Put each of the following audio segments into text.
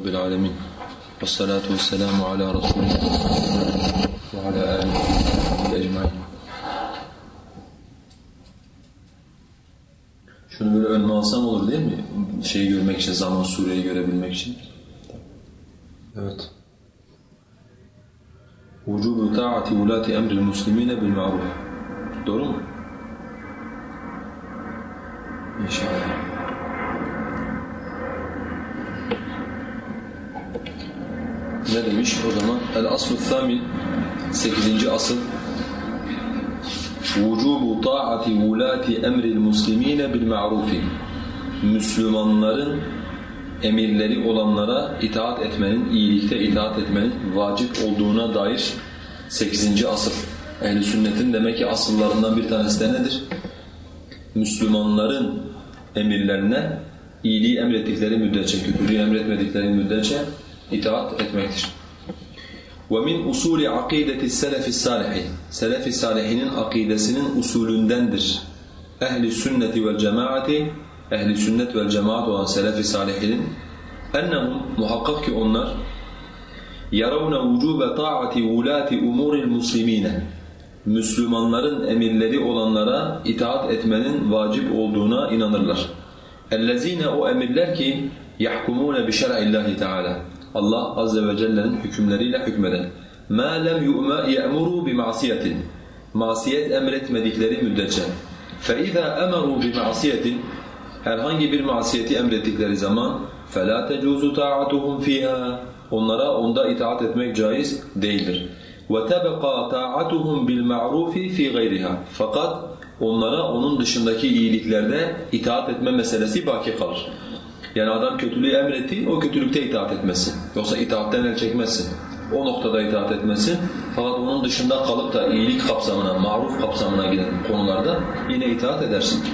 Rabbil Alemin. Ve salatu ve selamu ala Resulü ve ala alihi ecmain. Şunu böyle önüme alsam olur değil mi? Şeyi görmek için, zaman sureyi görebilmek için. Evet. Vücubu taati ulati emril muslimine bil ma'ruf. Doğru mu? İnşallah. Ne demiş o zaman? El aslu thamin 8. asıl Vücubu ta'ati ulati emril muslimine bil ma'rufi. Müslümanların emirleri olanlara itaat etmenin, iyilikte itaat etmenin vacip olduğuna dair 8. asıl. Ehl-i sünnetin demek ki asıllarından bir tanesi de nedir? Müslümanların emirlerine iyiliği emrettikleri müddetçe, kötülüğü emretmedikleri müddetçe itaat etmektir. وَمِنْ usulü عَقِيدَةِ السَّلَفِ السَّالِحِ Selef-i salihinin akidesinin usulündendir. Ehli sünneti vel cemaati ehli sünnet vel cemaat olan selef-i salihinin ennehum muhakkak ki onlar yaravne vücube ta'ati ulati umuril muslimine Müslümanların emirleri olanlara itaat etmenin vacip olduğuna inanırlar. اَلَّذ۪ينَ o emirler ki يَحْكُمُونَ بِشَرْعِ اللّٰهِ Teala Allah Azze ve Celle'nin hükümleriyle hükmeden مَا لَمْ يَأْمُرُوا بِمَعْصِيَةٍ Masiyet emretmedikleri müddetçe فَاِذَا أَمَرُوا بِمَعْصِيَةٍ Herhangi bir masiyeti emrettikleri zaman فَلَا تَجُوزُ تَاعَتُهُمْ فِيهَا Onlara onda itaat etmek caiz değildir. وَتَبَقَى تَاعَتُهُمْ بِالْمَعْرُوفِ فِي غَيْرِهَا Fakat onlara onun dışındaki iyiliklerde itaat etme meselesi baki kalır. Yani adam kötülüğü emretti, o kötülükte itaat etmesin. Yoksa itaatten el çekmezsin. O noktada itaat etmesin. Fakat onun dışında kalıp da iyilik kapsamına, maruf kapsamına giden konularda yine itaat edersin.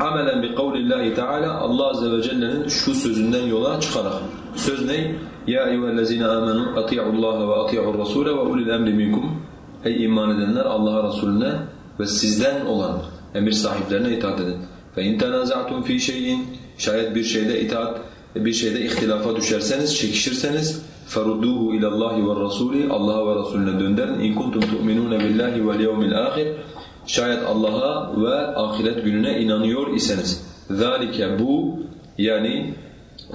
Amelen bi kavlillahi Teala Allah azze ve celle'nin şu sözünden yola çıkarak. Söz ne? Ya eyyühellezine amenu ati'ullaha ve ati'ur rasule ve ulil emri minkum. Ey iman edenler Allah'a Resulüne ve sizden olan emir sahiplerine itaat edin. İn tenaza'tum fi şey'in şayet bir şeyde itaat bir şeyde ihtilafa düşerseniz, çekişirseniz ila Allah ve Rasuli Allah'a ve Resulüne döndürün. Kuntum tu'minun billahi vel yevmil ahir. Şayet Allah'a ve ahiret gününe inanıyor iseniz. Zalike bu yani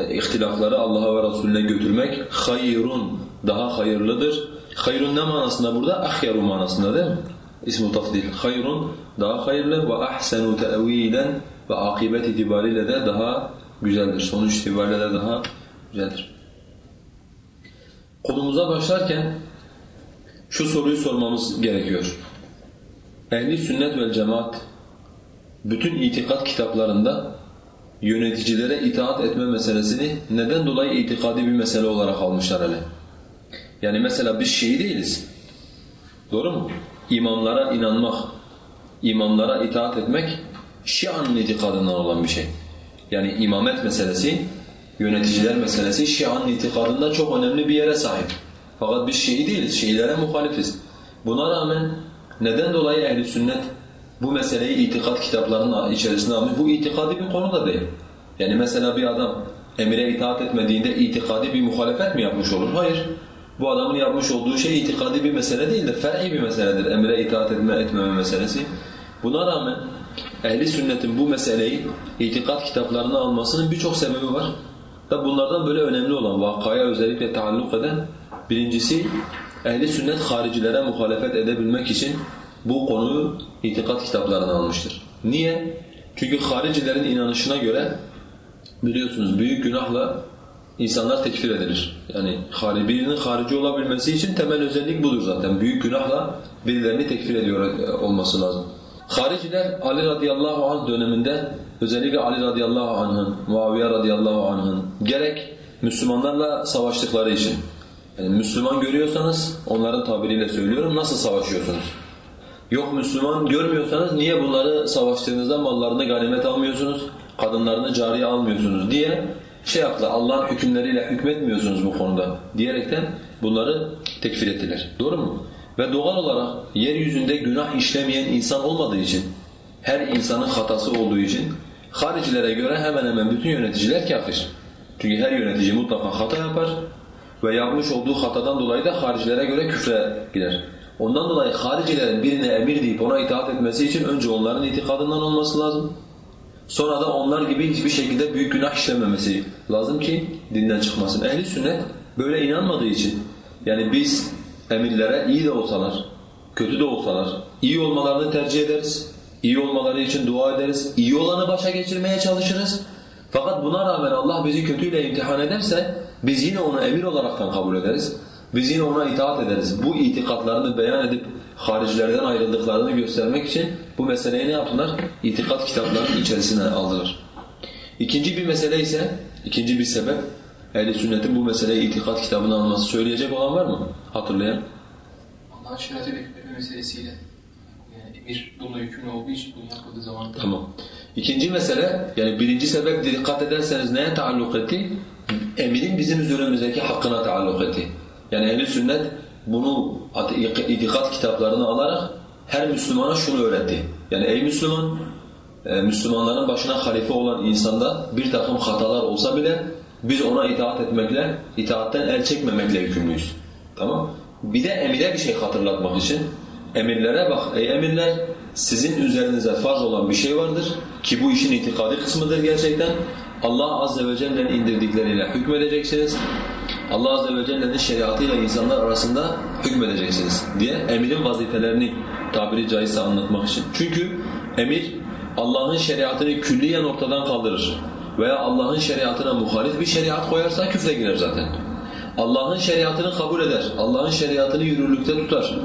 ihtilafları Allah'a ve Resulüne götürmek hayrun daha hayırlıdır. Hayrun ne manasında burada? Ahyaru manasında değil mi? İsmu tafdil. Hayrun daha hayırlı ve ahsenu te'vilen ve akibet itibariyle de daha güzeldir. Sonuç itibariyle de daha güzeldir. Konumuza başlarken şu soruyu sormamız gerekiyor. Ehli sünnet vel cemaat bütün itikat kitaplarında yöneticilere itaat etme meselesini neden dolayı itikadi bir mesele olarak almışlar hele? Yani mesela biz Şii değiliz. Doğru mu? İmamlara inanmak, imamlara itaat etmek Şia'nın itikadından olan bir şey. Yani imamet meselesi, yöneticiler meselesi Şia'nın itikadında çok önemli bir yere sahip. Fakat biz Şii değiliz, Şiilere muhalifiz. Buna rağmen neden dolayı ehli sünnet bu meseleyi itikat kitaplarının içerisine almış? Bu itikadi bir konu da değil. Yani mesela bir adam emire itaat etmediğinde itikadi bir muhalefet mi yapmış olur? Hayır. Bu adamın yapmış olduğu şey itikadi bir mesele değildir, fer'i bir meseledir. Emre itaat etme etmeme meselesi. Buna rağmen ehli sünnetin bu meseleyi itikat kitaplarına almasının birçok sebebi var. Da bunlardan böyle önemli olan vakaya özellikle taalluk eden birincisi ehli sünnet haricilere muhalefet edebilmek için bu konuyu itikat kitaplarına almıştır. Niye? Çünkü haricilerin inanışına göre biliyorsunuz büyük günahla insanlar tekfir edilir. Yani birinin harici olabilmesi için temel özellik budur zaten. Büyük günahla birilerini tekfir ediyor olması lazım. Hariciler Ali radıyallahu anh döneminde özellikle Ali radıyallahu anh'ın, Muaviye radıyallahu anh'ın gerek Müslümanlarla savaştıkları için yani Müslüman görüyorsanız onların tabiriyle söylüyorum nasıl savaşıyorsunuz? Yok Müslüman görmüyorsanız niye bunları savaştığınızda mallarını ganimet almıyorsunuz, kadınlarını cariye almıyorsunuz diye şey yaptılar, Allah'ın hükümleriyle hükmetmiyorsunuz bu konuda diyerekten bunları tekfir ettiler. Doğru mu? Ve doğal olarak yeryüzünde günah işlemeyen insan olmadığı için, her insanın hatası olduğu için haricilere göre hemen hemen bütün yöneticiler kafir. Çünkü her yönetici mutlaka hata yapar ve yapmış olduğu hatadan dolayı da haricilere göre küfre girer. Ondan dolayı haricilerin birine emir deyip ona itaat etmesi için önce onların itikadından olması lazım. Sonra da onlar gibi hiçbir şekilde büyük günah işlememesi lazım ki dinden çıkmasın. Ehli sünnet böyle inanmadığı için yani biz emirlere iyi de olsalar, kötü de olsalar iyi olmalarını tercih ederiz. İyi olmaları için dua ederiz. İyi olanı başa geçirmeye çalışırız. Fakat buna rağmen Allah bizi kötüyle imtihan ederse biz yine onu emir olaraktan kabul ederiz. Biz yine ona itaat ederiz. Bu itikatlarını beyan edip haricilerden ayrıldıklarını göstermek için bu meseleyi ne yaptılar? İtikat kitaplarının içerisine aldılar. İkinci bir mesele ise, ikinci bir sebep, ehl sünnetin bu meseleyi itikat kitabına alması söyleyecek olan var mı? Hatırlayan? Allah'ın şeriatı hükmetme meselesiyle yani emir bununla yükümlü olduğu için bunu yapmadığı zaman Tamam. İkinci mesele, yani birinci sebep dikkat ederseniz neye taalluk etti? Emirin bizim üzerimizdeki hakkına taalluk etti. Yani ehl sünnet bunu itikat kitaplarını alarak her Müslümana şunu öğretti. Yani ey Müslüman, e, Müslümanların başına halife olan insanda bir takım hatalar olsa bile biz ona itaat etmekle, itaatten el çekmemekle yükümlüyüz. Tamam? Bir de emire bir şey hatırlatmak için emirlere bak. Ey emirler sizin üzerinize farz olan bir şey vardır ki bu işin itikadi kısmıdır gerçekten. Allah Azze ve Celle'nin indirdikleriyle hükmedeceksiniz. Allah Azze ve Celle'nin şeriatıyla insanlar arasında hükmedeceksiniz diye emirin vazifelerini tabiri caizse anlatmak için. Çünkü emir Allah'ın şeriatını külliyen ortadan kaldırır veya Allah'ın şeriatına muhalif bir şeriat koyarsa küfre girer zaten. Allah'ın şeriatını kabul eder, Allah'ın şeriatını yürürlükte tutar.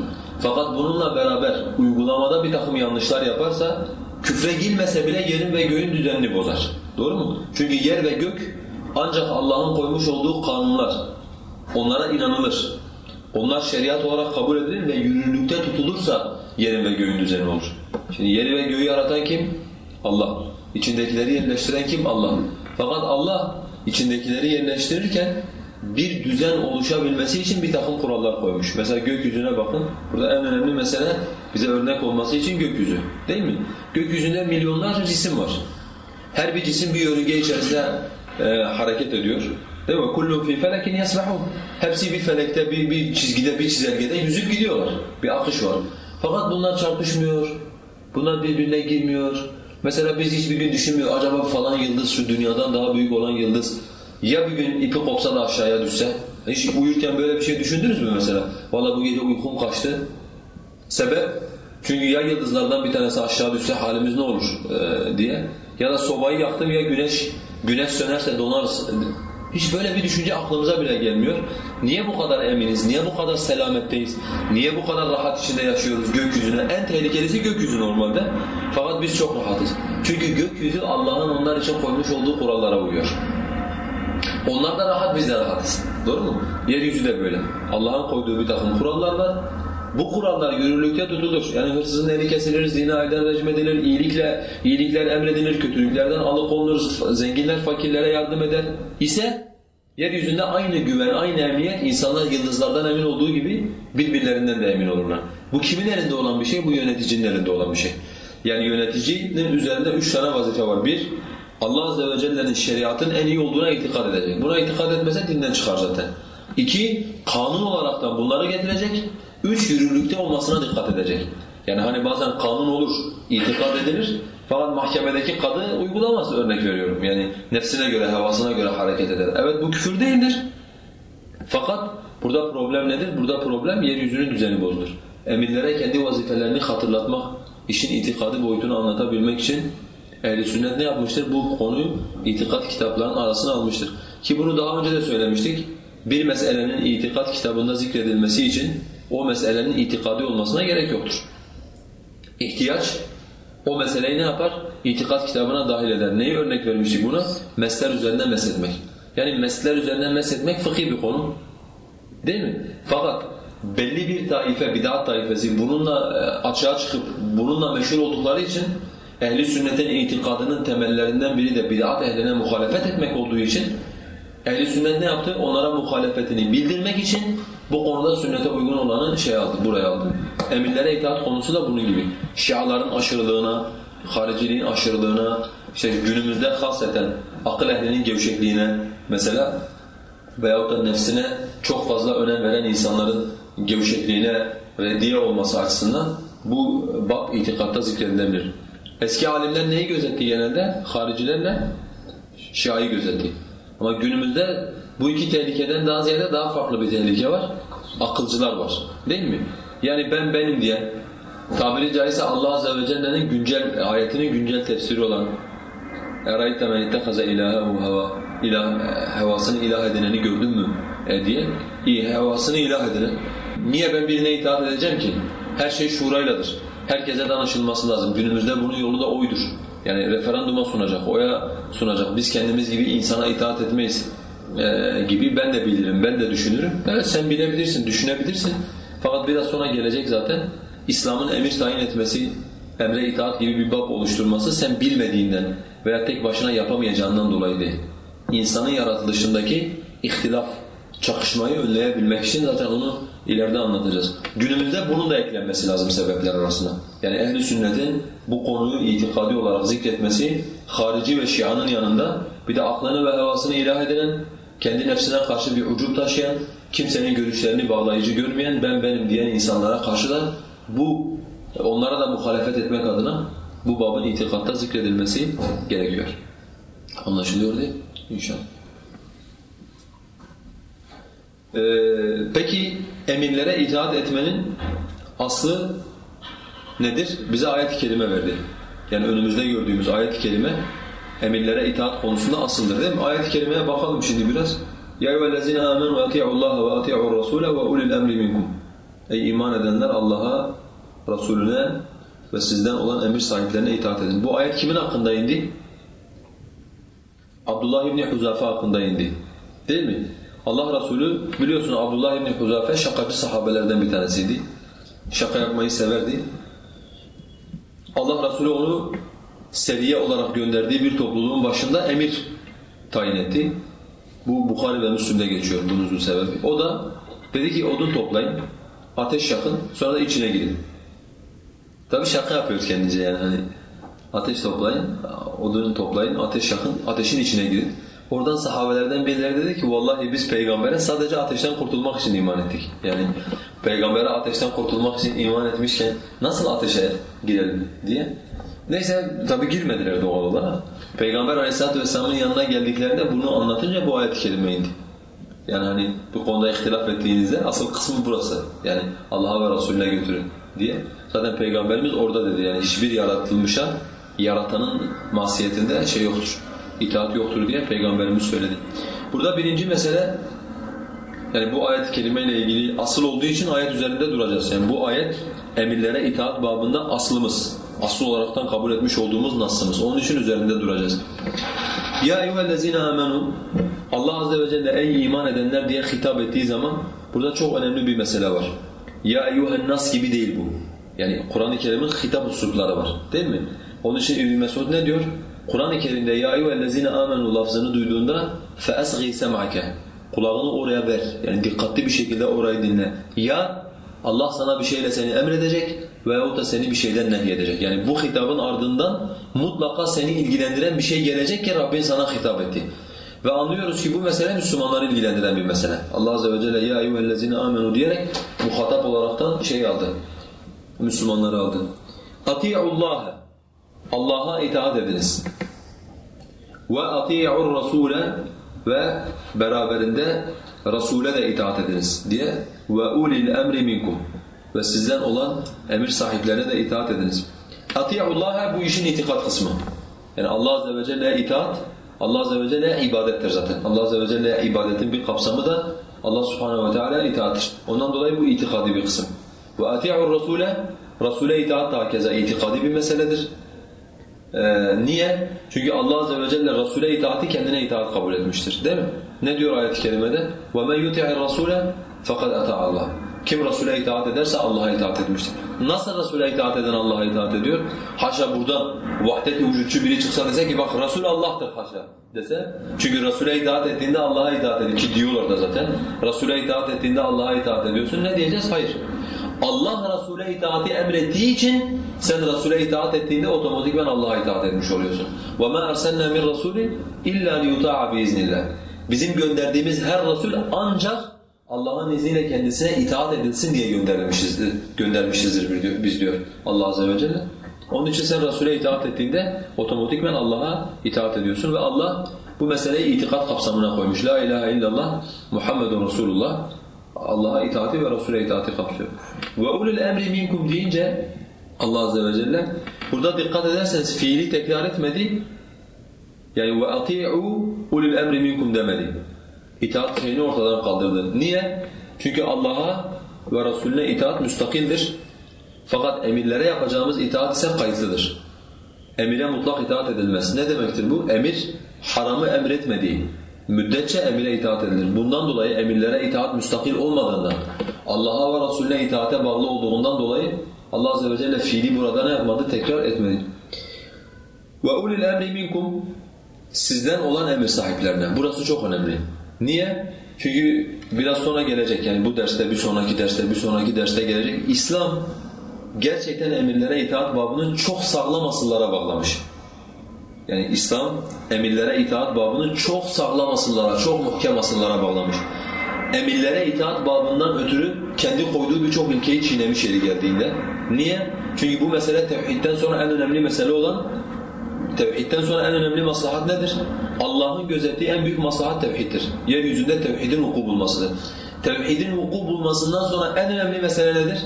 Fakat bununla beraber uygulamada bir takım yanlışlar yaparsa küfre girmese bile yerin ve göğün düzenini bozar. Doğru mu? Çünkü yer ve gök ancak Allah'ın koymuş olduğu kanunlar. Onlara inanılır. Onlar şeriat olarak kabul edilir ve yürürlükte tutulursa yerin ve göğün düzeni olur. Şimdi yeri ve göğü yaratan kim? Allah. İçindekileri yerleştiren kim? Allah. Fakat Allah içindekileri yerleştirirken bir düzen oluşabilmesi için bir takım kurallar koymuş. Mesela gökyüzüne bakın. Burada en önemli mesele bize örnek olması için gökyüzü. Değil mi? Gökyüzünde milyonlarca cisim var. Her bir cisim bir yörünge içerisinde e, hareket ediyor. Değil mi? Kullun fi felekin yesbahun. Hepsi bir felekte, bir, bir çizgide, bir çizelgede yüzüp gidiyorlar. Bir akış var. Fakat bunlar çarpışmıyor. Bunlar birbirine girmiyor. Mesela biz hiçbir gün düşünmüyor. Acaba falan yıldız şu dünyadan daha büyük olan yıldız ya bir gün ipi kopsa da aşağıya düşse? Hiç uyurken böyle bir şey düşündünüz mü mesela? Valla bu gece uykum kaçtı. Sebep? Çünkü ya yıldızlardan bir tanesi aşağı düşse halimiz ne olur ee, diye. Ya da sobayı yaktım ya güneş güneş sönerse donarız. Hiç böyle bir düşünce aklımıza bile gelmiyor. Niye bu kadar eminiz? Niye bu kadar selametteyiz? Niye bu kadar rahat içinde yaşıyoruz gökyüzüne? En tehlikelisi gökyüzü normalde. Fakat biz çok rahatız. Çünkü gökyüzü Allah'ın onlar için koymuş olduğu kurallara uyuyor. Onlar da rahat, biz de rahatız. Doğru mu? Yeryüzü de böyle. Allah'ın koyduğu bir takım kurallar var. Bu kurallar yürürlükte tutulur. Yani hırsızın eli kesilir, zina eden rejim edilir, iyilikle, iyilikler emredilir, kötülüklerden alıkonulur, zenginler fakirlere yardım eder ise yeryüzünde aynı güven, aynı emniyet insanlar yıldızlardan emin olduğu gibi birbirlerinden de emin olurlar. Bu kimin elinde olan bir şey? Bu yöneticinin elinde olan bir şey. Yani yöneticinin üzerinde üç tane vazife var. Bir, Allah Azze ve Celle'nin şeriatın en iyi olduğuna itikad edecek. Buna itikad etmese dinden çıkar zaten. İki, kanun olaraktan bunları getirecek. Üç, yürürlükte olmasına dikkat edecek. Yani hani bazen kanun olur, itikad edilir. Fakat mahkemedeki kadı uygulamaz örnek veriyorum. Yani nefsine göre, havasına göre hareket eder. Evet bu küfür değildir. Fakat burada problem nedir? Burada problem yeryüzünün düzeni bozulur. Emirlere kendi vazifelerini hatırlatmak, işin itikadı boyutunu anlatabilmek için Ehl-i sünnet ne yapmıştır? Bu konuyu itikat kitaplarının arasına almıştır. Ki bunu daha önce de söylemiştik. Bir meselenin itikat kitabında zikredilmesi için o meselenin itikadi olmasına gerek yoktur. İhtiyaç o meseleyi ne yapar? İtikat kitabına dahil eder. Neyi örnek vermiştik buna? Mesler üzerinden mesletmek. Yani mesler üzerinden mesletmek fıkhi bir konu. Değil mi? Fakat belli bir taife, bid'at taifesi bununla e, açığa çıkıp bununla meşhur oldukları için ehli sünnetin itikadının temellerinden biri de bid'at ehline muhalefet etmek olduğu için ehli sünnet ne yaptı? Onlara muhalefetini bildirmek için bu konuda sünnete uygun olanı şey aldı, buraya aldı. Emirlere itaat konusu da bunun gibi. Şiaların aşırılığına, hariciliğin aşırılığına, işte günümüzde hasreten akıl ehlinin gevşekliğine mesela veyahut da nefsine çok fazla önem veren insanların gevşekliğine reddiye olması açısından bu bab itikatta zikredilebilir. Eski alimler neyi gözetti genelde? Haricilerle Şia'yı gözetti. Ama günümüzde bu iki tehlikeden daha ziyade daha farklı bir tehlike var. Akılcılar var. Değil mi? Yani ben benim diye tabiri caizse Allah Azze ve Celle'nin güncel, ayetinin güncel tefsiri olan اَرَيْتَ مَنْ اِتَّخَذَ اِلَٰهَهُ heva, ilah, hevasını ilah edineni gördün mü? E diye. İyi, hevasını ilah edinen. Niye ben birine itaat edeceğim ki? Her şey şurayladır. Herkese danışılması lazım. Günümüzde bunun yolu da oydur. Yani referanduma sunacak, oya sunacak. Biz kendimiz gibi insana itaat etmeyiz e, gibi ben de bilirim, ben de düşünürüm. Evet sen bilebilirsin, düşünebilirsin. Fakat biraz sonra gelecek zaten. İslam'ın emir tayin etmesi, emre itaat gibi bir bab oluşturması sen bilmediğinden veya tek başına yapamayacağından dolayı değil. İnsanın yaratılışındaki ihtilaf, çakışmayı önleyebilmek için zaten onu ileride anlatacağız. Günümüzde bunun da eklenmesi lazım sebepler arasında. Yani ehli sünnetin bu konuyu itikadi olarak zikretmesi harici ve şianın yanında bir de aklını ve hevasını ilah edilen, kendi nefsine karşı bir ucub taşıyan, kimsenin görüşlerini bağlayıcı görmeyen, ben benim diyen insanlara karşı da bu onlara da muhalefet etmek adına bu babın itikatta zikredilmesi gerekiyor. Anlaşılıyor değil? İnşallah. Ee, peki emirlere itaat etmenin aslı nedir? Bize ayet-i kerime verdi. Yani önümüzde gördüğümüz ayet-i kerime emirlere itaat konusunda asıldır değil mi? Ayet-i kerimeye bakalım şimdi biraz. Ya eyyühellezine amenu ati'ullaha ve ati'ur rasule ve ulil emri minkum. Ey iman edenler Allah'a, Resulüne ve sizden olan emir sahiplerine itaat edin. Bu ayet kimin hakkında indi? Abdullah İbni Huzafe hakkında indi. Değil mi? Allah Resulü biliyorsun Abdullah İbni Huzafe şakacı sahabelerden bir tanesiydi. Şaka yapmayı severdi. Allah Resulü onu seriye olarak gönderdiği bir topluluğun başında emir tayin etti. Bu Bukhari ve Müslim'de geçiyor bunun sebebi. O da dedi ki odun toplayın, ateş yakın, sonra da içine girin. Tabi şaka yapıyor kendince yani hani ateş toplayın, odun toplayın, ateş yakın, ateşin içine girin. Oradan sahabelerden birileri dedi ki vallahi biz peygambere sadece ateşten kurtulmak için iman ettik. Yani peygambere ateşten kurtulmak için iman etmişken nasıl ateşe girelim diye. Neyse tabi girmediler doğal olarak. Peygamber aleyhissalatu vesselamın yanına geldiklerinde bunu anlatınca bu ayet-i kerime indi. Yani hani bu konuda ihtilaf ettiğinizde asıl kısmı burası. Yani Allah'a ve Resulüne götürün diye. Zaten Peygamberimiz orada dedi yani hiçbir yaratılmışa yaratanın masiyetinde şey yoktur. İtaat yoktur diye Peygamberimiz söyledi. Burada birinci mesele yani bu ayet-i kerimeyle ilgili asıl olduğu için ayet üzerinde duracağız. Yani bu ayet emirlere itaat babında aslımız. Asıl olaraktan kabul etmiş olduğumuz nasımız. Onun için üzerinde duracağız. Ya eyyühellezine amenu Allah azze ve celle ey iman edenler diye hitap ettiği zaman burada çok önemli bir mesele var. Ya eyyühen nas gibi değil bu. Yani Kur'an-ı Kerim'in hitap usulları var. Değil mi? Onun için İbn Mesud ne diyor? Kur'an-ı Kerim'de ya eyyühellezine amenu lafzını duyduğunda feasghi sem'ake kulağını oraya ver. Yani dikkatli bir şekilde orayı dinle. Ya Allah sana bir şeyle seni emredecek veyahut da seni bir şeyden nehyedecek. Yani bu hitabın ardından mutlaka seni ilgilendiren bir şey gelecek ki Rabbin sana hitap etti. Ve anlıyoruz ki bu mesele Müslümanları ilgilendiren bir mesele. Allah Azze ve Celle ya eyyühellezine amenu diyerek muhatap olaraktan şey aldı. Müslümanları aldı. Ati'ullaha Allah'a itaat ediniz. Ve ati'ur rasule ve beraberinde Resul'e de itaat ediniz diye ve ulil emri minkum ve sizden olan emir sahiplerine de itaat ediniz. Ati'ullaha bu işin itikat kısmı. Yani Allah Azze ve Celle'ye itaat, Allah Azze ve Celle ibadettir zaten. Allah Azze ve Celle ibadetin bir kapsamı da Allah Subhanahu ve Teala itaattir. Ondan dolayı bu itikadi bir kısım. Ve ati'ur rasule Rasule itaat da hakeza itikadi bir meseledir. Ee, niye? Çünkü Allah Azze ve Celle Rasule itaati kendine itaat kabul etmiştir. Değil mi? Ne diyor ayet-i kerimede? وَمَنْ يُتِعِ الرَّسُولَ فَقَدْ اَتَعَ اللّٰهِ Kim Rasule itaat ederse Allah'a itaat etmiştir. Nasıl Rasule itaat eden Allah'a itaat ediyor? Haşa buradan vahdet-i vücutçu biri çıksa dese ki bak Resul Allah'tır haşa dese. Çünkü Rasule itaat ettiğinde Allah'a itaat ediyor ki diyorlar da zaten. Rasule itaat ettiğinde Allah'a itaat ediyorsun. Ne diyeceğiz? Hayır. Allah Resul'e itaati emrettiği için sen Resul'e itaat ettiğinde otomatikman Allah'a itaat etmiş oluyorsun. وَمَا أَرْسَلْنَا مِنْ رَسُولٍ إِلَّا لِيُطَاعَ بِإِذْنِ Bizim gönderdiğimiz her Resul ancak Allah'ın izniyle kendisine itaat edilsin diye göndermişizdir, göndermişizdir biz diyor Allah Azze ve Celle. Onun için sen Resul'e itaat ettiğinde otomatikmen Allah'a itaat ediyorsun ve Allah bu meseleyi itikat kapsamına koymuş. La ilahe illallah Muhammedun Resulullah Allah'a itaati ve Resul'e itaati kapsıyor. Ve ulul emri minkum deyince Allah Azze ve Celle burada dikkat ederseniz fiili tekrar etmedi. Yani ve ati'u ulul emri minkum demedi. İtaat şeyini ortadan kaldırdı. Niye? Çünkü Allah'a ve Resulüne itaat müstakildir. Fakat emirlere yapacağımız itaat ise kayıtlıdır. Emire mutlak itaat edilmez. Ne demektir bu? Emir haramı emretmediği müddetçe emire itaat edilir. Bundan dolayı emirlere itaat müstakil olmadığından, Allah'a ve Resulüne itaate bağlı olduğundan dolayı Allah Azze ve Celle fiili burada ne yapmadı? Tekrar etmedi. وَاُولِ الْاَمْرِ minkum Sizden olan emir sahiplerine. Burası çok önemli. Niye? Çünkü biraz sonra gelecek yani bu derste, bir sonraki derste, bir sonraki derste gelecek. İslam gerçekten emirlere itaat babını çok sağlam asıllara bağlamış. Yani İslam emirlere itaat babını çok sağlam asıllara, çok muhkem asıllara bağlamış. Emirlere itaat babından ötürü kendi koyduğu birçok ilkeyi çiğnemiş yeri geldiğinde. Niye? Çünkü bu mesele tevhidden sonra en önemli mesele olan Tevhidden sonra en önemli maslahat nedir? Allah'ın gözettiği en büyük maslahat tevhiddir. Yeryüzünde tevhidin vuku bulmasıdır. Tevhidin vuku bulmasından sonra en önemli mesele nedir?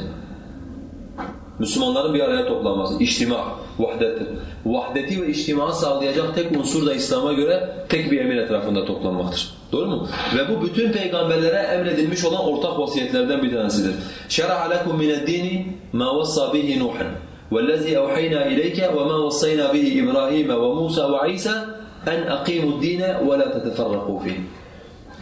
Müslümanların bir araya toplanması, içtima, vahdettir vahdeti ve içtimağı sağlayacak tek unsur da İslam'a göre tek bir emir etrafında toplanmaktır. Doğru mu? Ve bu bütün peygamberlere emredilmiş olan ortak vasiyetlerden bir tanesidir. شَرَعَ لَكُمْ مِنَ الدِّينِ مَا وَصَّى بِهِ نُوحًا وَالَّذِي أَوْحَيْنَا إِلَيْكَ وَمَا وَصَّيْنَا بِهِ إِبْرَاهِيمَ وَمُوسَى وَعِيسَى أَنْ أَقِيمُوا الدِّينَ وَلَا تَتَفَرَّقُوا فِيهِ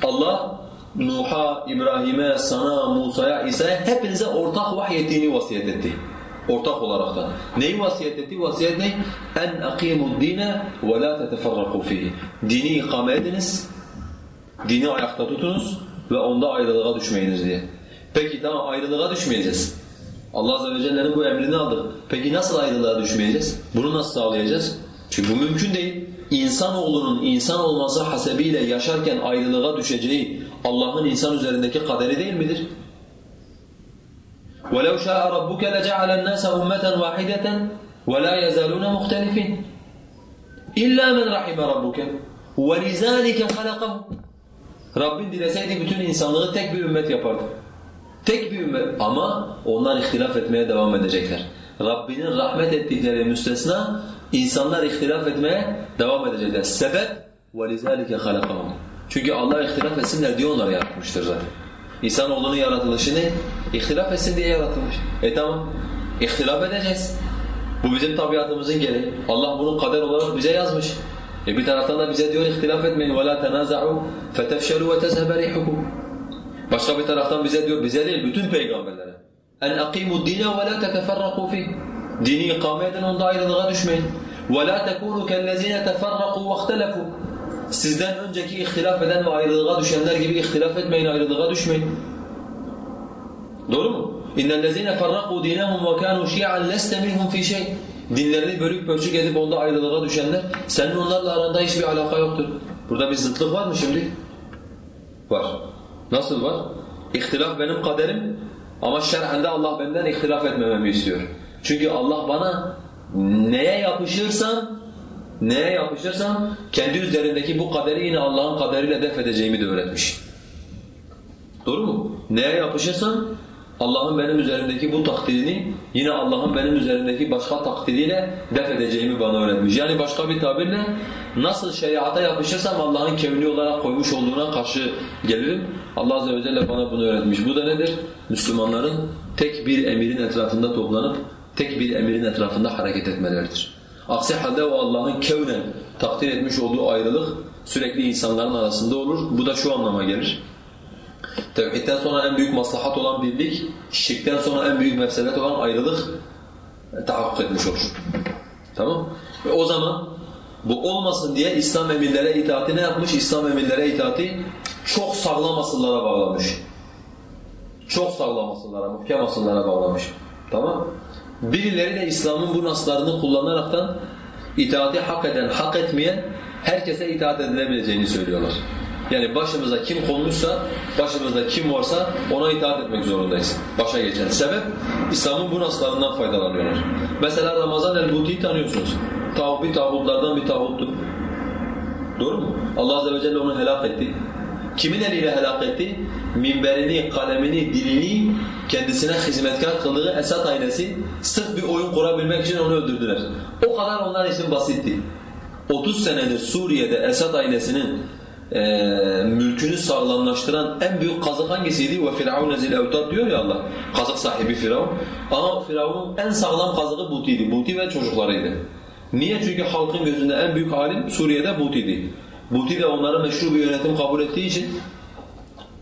Allah Nuh'a, İbrahim'e, sana, Musa'ya, İsa'ya hepinize ortak vahyettiğini vasiyet etti. Ortak olarak da. Neyi vasiyet etti? Vasiyet ne? En akimu dine ve la teteferraku fihi. Dini ikame ediniz, dini ayakta tutunuz ve onda ayrılığa düşmeyiniz diye. Peki tamam ayrılığa düşmeyeceğiz. Allah Azze ve Celle'nin bu emrini aldık. Peki nasıl ayrılığa düşmeyeceğiz? Bunu nasıl sağlayacağız? Çünkü bu mümkün değil. İnsanoğlunun insan olması hasebiyle yaşarken ayrılığa düşeceği Allah'ın insan üzerindeki kaderi değil midir? وَلَوْ شَاءَ رَبُّكَ لَجَعَلَ النَّاسَ أُمَّةً وَاحِدَةً وَلَا يَزَالُونَ مُخْتَلِفِينَ إِلَّا مَنْ رَحِمَ رَبُّكَ وَلِذَٰلِكَ خَلَقَهُ Rabbin dileseydi bütün insanlığı tek bir ümmet yapardı. Tek bir ümmet ama onlar ihtilaf etmeye devam edecekler. Rabbinin rahmet ettikleri müstesna insanlar ihtilaf etmeye devam edecekler. Sebep وَلِذَٰلِكَ خَلَقَهُمْ Çünkü Allah ihtilaf etsinler diye onları yaratmıştır zaten. İnsanoğlunun yaratılışı ne? İhtilaf etsin diye yaratılmış. E tamam, ihtilaf edeceğiz. Bu bizim tabiatımızın gereği. Allah bunu kader olarak bize yazmış. E bir taraftan da bize diyor ihtilaf etmeyin وَلَا تَنَازَعُوا فَتَفْشَلُوا وَتَذْهَبَ رِيحُكُمْ Başka bir taraftan bize diyor, bize değil bütün peygamberlere. Aqimu dine ve la teteferraku fih. Dini ikame edin onda ayrılığa düşmeyin. Tekunu kellezine teferraku ve ihtelefu. Sizden önceki ihtilaf eden ve ayrılığa düşenler gibi ihtilaf etmeyin, ayrılığa düşmeyin. Doğru mu? İnnellezine ferraku dinahum ve kanu şi'an leste minhum fi şey. Dinlerini bölük pörçük edip onda ayrılığa düşenler, senin onlarla aranda hiçbir alaka yoktur. Burada bir zıtlık var mı şimdi? Var. Nasıl var? İhtilaf benim kaderim ama şer'ende Allah benden ihtilaf etmememi istiyor. Çünkü Allah bana neye yapışırsam, neye yapışırsam kendi üzerindeki bu kaderi yine Allah'ın kaderiyle def edeceğimi de öğretmiş. Doğru mu? Neye yapışırsam Allah'ın benim üzerimdeki bu takdirini yine Allah'ın benim üzerimdeki başka takdiriyle def edeceğimi bana öğretmiş. Yani başka bir tabirle nasıl şeriata yapışırsam Allah'ın kevni olarak koymuş olduğuna karşı gelirim. Allah Azze ve Celle bana bunu öğretmiş. Bu da nedir? Müslümanların tek bir emirin etrafında toplanıp tek bir emirin etrafında hareket etmeleridir. Aksi halde o Allah'ın kevnen takdir etmiş olduğu ayrılık sürekli insanların arasında olur. Bu da şu anlama gelir. Tevhidden sonra en büyük maslahat olan birlik, şirkten sonra en büyük mefsedet olan ayrılık tahakkuk etmiş olur. Tamam Ve o zaman bu olmasın diye İslam emirlere itaati ne yapmış? İslam emirlere itaati çok sağlam asıllara bağlamış. Çok sağlam asıllara, muhkem asıllara bağlamış. Tamam Birileri de İslam'ın bu naslarını kullanaraktan itaati hak eden, hak etmeyen herkese itaat edilebileceğini söylüyorlar. Yani başımıza kim konmuşsa, başımızda kim varsa ona itaat etmek zorundayız. Başa geçen sebep İslam'ın bu naslarından faydalanıyorlar. Mesela Ramazan el-Buti'yi tanıyorsunuz. Tağut bir tağutlardan bir tağuttu. Doğru mu? Allah Azze ve Celle onu helak etti. Kimin eliyle helak etti? Minberini, kalemini, dilini kendisine hizmetkar kıldığı Esad ailesi sırf bir oyun kurabilmek için onu öldürdüler. O kadar onlar için basitti. 30 senedir Suriye'de Esad ailesinin e, mülkünü sağlamlaştıran en büyük kazık hangisiydi? Ve firavun zil evtad diyor ya Allah. Kazık sahibi Firavun. Ama Firavun'un en sağlam kazığı Buti'ydi. Buti ve çocuklarıydı. Niye? Çünkü halkın gözünde en büyük alim Suriye'de Buti'di. Buti de onlara meşru bir yönetim kabul ettiği için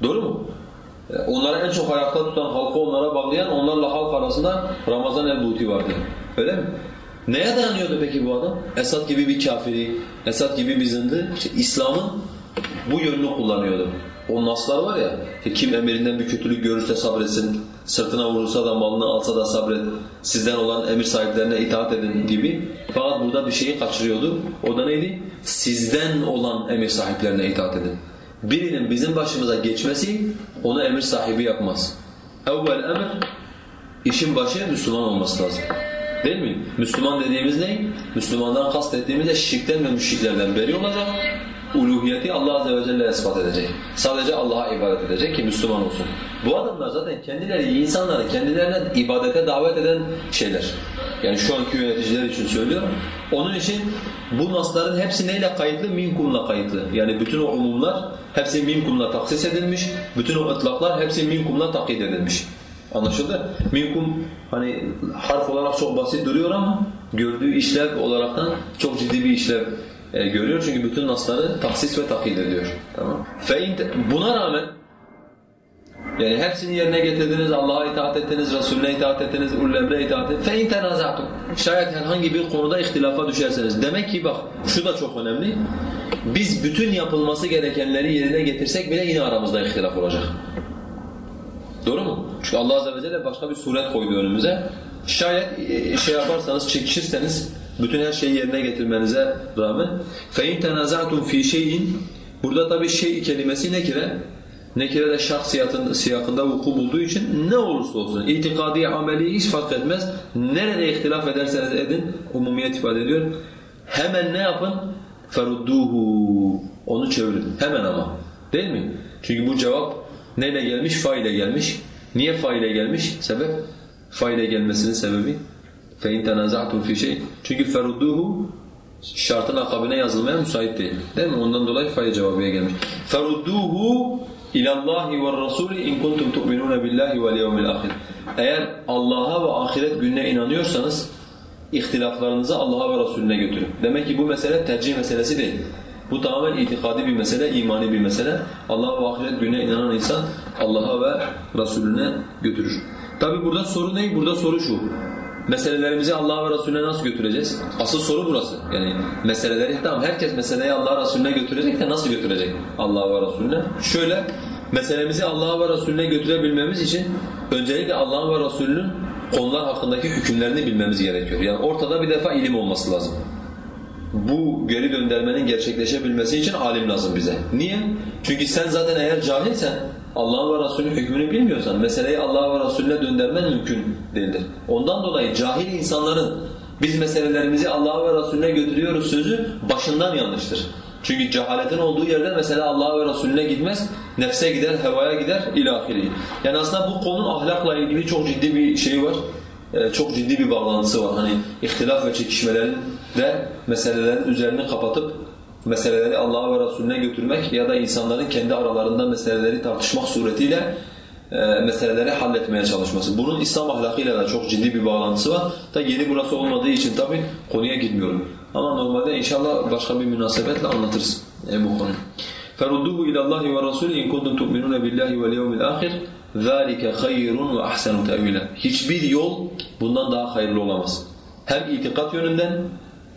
doğru mu? E, onları en çok ayakta tutan, halkı onlara bağlayan, onlarla halk arasında Ramazan el-Buti vardı. Öyle mi? Neye dayanıyordu peki bu adam? Esad gibi bir kafiri, Esad gibi bir zındı. İşte İslam'ın bu yönünü kullanıyordu. O naslar var ya, kim emirinden bir kötülük görürse sabretsin, sırtına vurursa da malını alsa da sabret, sizden olan emir sahiplerine itaat edin gibi. Fakat burada bir şeyi kaçırıyordu. O da neydi? Sizden olan emir sahiplerine itaat edin. Birinin bizim başımıza geçmesi onu emir sahibi yapmaz. Evvel emir, işin başı Müslüman olması lazım. Değil mi? Müslüman dediğimiz ne? Müslümandan kastettiğimiz de şirkten ve müşriklerden beri olacak uluhiyeti Allah Azze ve Celle ispat edecek. Sadece Allah'a ibadet edecek ki Müslüman olsun. Bu adamlar zaten kendileri insanları kendilerine ibadete davet eden şeyler. Yani şu anki yöneticiler için söylüyorum. Onun için bu nasların hepsi neyle kayıtlı? Minkumla kayıtlı. Yani bütün o umumlar hepsi minkumla taksis edilmiş. Bütün o ıtlaklar hepsi minkumla takid edilmiş. Anlaşıldı? Minkum hani harf olarak çok basit duruyor ama gördüğü işlev olaraktan çok ciddi bir işlev e, görüyor çünkü bütün nasları tahsis ve takid ediyor. Tamam. Buna rağmen yani hepsini yerine getirdiniz, Allah'a itaat ettiniz, Resulüne itaat ettiniz, ullemre itaat ettiniz. فَاِنْ تَنَازَعْتُمْ Şayet herhangi bir konuda ihtilafa düşerseniz. Demek ki bak şu da çok önemli. Biz bütün yapılması gerekenleri yerine getirsek bile yine aramızda ihtilaf olacak. Doğru mu? Çünkü Allah Azze ve Celle başka bir suret koydu önümüze. Şayet e, şey yaparsanız, çekişirseniz bütün her şeyi yerine getirmenize rağmen فَاِنْ تَنَازَعْتُمْ ف۪ي شَيْءٍ Burada tabi şey kelimesi nekire. Nekire de şart siyakında vuku bulduğu için ne olursa olsun itikadi, ameli hiç fark etmez. Nerede ihtilaf ederseniz edin umumiyet ifade ediyor. Hemen ne yapın? فَرُدُّوهُ Onu çevirin. Hemen ama. Değil mi? Çünkü bu cevap neyle gelmiş? Fa ile gelmiş. Niye fa ile gelmiş? Sebep? Fa ile gelmesinin sebebi فَاِنْ تَنَازَعْتُمْ فِي şey. Çünkü فَرُدُّوهُ şartın akabine yazılmaya müsait değil. Değil mi? Ondan dolayı faya cevabıya gelmiş. فَرُدُّوهُ اِلَى اللّٰهِ وَالرَّسُولِ اِنْ كُنْتُمْ تُؤْمِنُونَ بِاللّٰهِ وَالْيَوْمِ الْآخِرِ Eğer Allah'a ve ahiret gününe inanıyorsanız ihtilaflarınızı Allah'a ve Resulüne götürün. Demek ki bu mesele tercih meselesi değil. Bu tamamen itikadi bir mesele, imani bir mesele. Allah ve ahiret gününe inanan insan Allah'a ve Resulüne götürür. Tabi burada soru ne? Burada soru şu meselelerimizi Allah ve Resulüne nasıl götüreceğiz? Asıl soru burası. Yani meseleleri tamam herkes meseleyi Allah Resulüne götürecek de nasıl götürecek Allah ve Resulüne? Şöyle meselemizi Allah ve Resulüne götürebilmemiz için öncelikle Allah ve Resulünün konular hakkındaki hükümlerini bilmemiz gerekiyor. Yani ortada bir defa ilim olması lazım. Bu geri döndürmenin gerçekleşebilmesi için alim lazım bize. Niye? Çünkü sen zaten eğer cahilsen Allah ve Resulünün hükmünü bilmiyorsan meseleyi Allah ve Resulüne döndürmen mümkün değildir. Ondan dolayı cahil insanların biz meselelerimizi Allah ve Resulüne götürüyoruz sözü başından yanlıştır. Çünkü cehaletin olduğu yerde mesela Allah ve Resulüne gitmez, nefse gider, hevaya gider, ilahiri. Yani aslında bu konunun ahlakla ilgili çok ciddi bir şey var. Ee, çok ciddi bir bağlantısı var. Hani ihtilaf ve çekişmelerin de meselelerin üzerini kapatıp meseleleri Allah'a ve Resulüne götürmek ya da insanların kendi aralarında meseleleri tartışmak suretiyle e, meseleleri halletmeye çalışması. Bunun İslam ahlakıyla da çok ciddi bir bağlantısı var. Da yeni burası olmadığı için tabi konuya gitmiyorum. Ama normalde inşallah başka bir münasebetle anlatırız e, bu konuyu. فَرُدُّهُ اِلَى اللّٰهِ وَرَسُولِ اِنْ كُنْتُمْ تُؤْمِنُونَ بِاللّٰهِ وَالْيَوْمِ الْآخِرِ ذَٰلِكَ خَيْرٌ وَأَحْسَنُ تَأْوِيلًا Hiçbir yol bundan daha hayırlı olamaz. Hem itikat yönünden,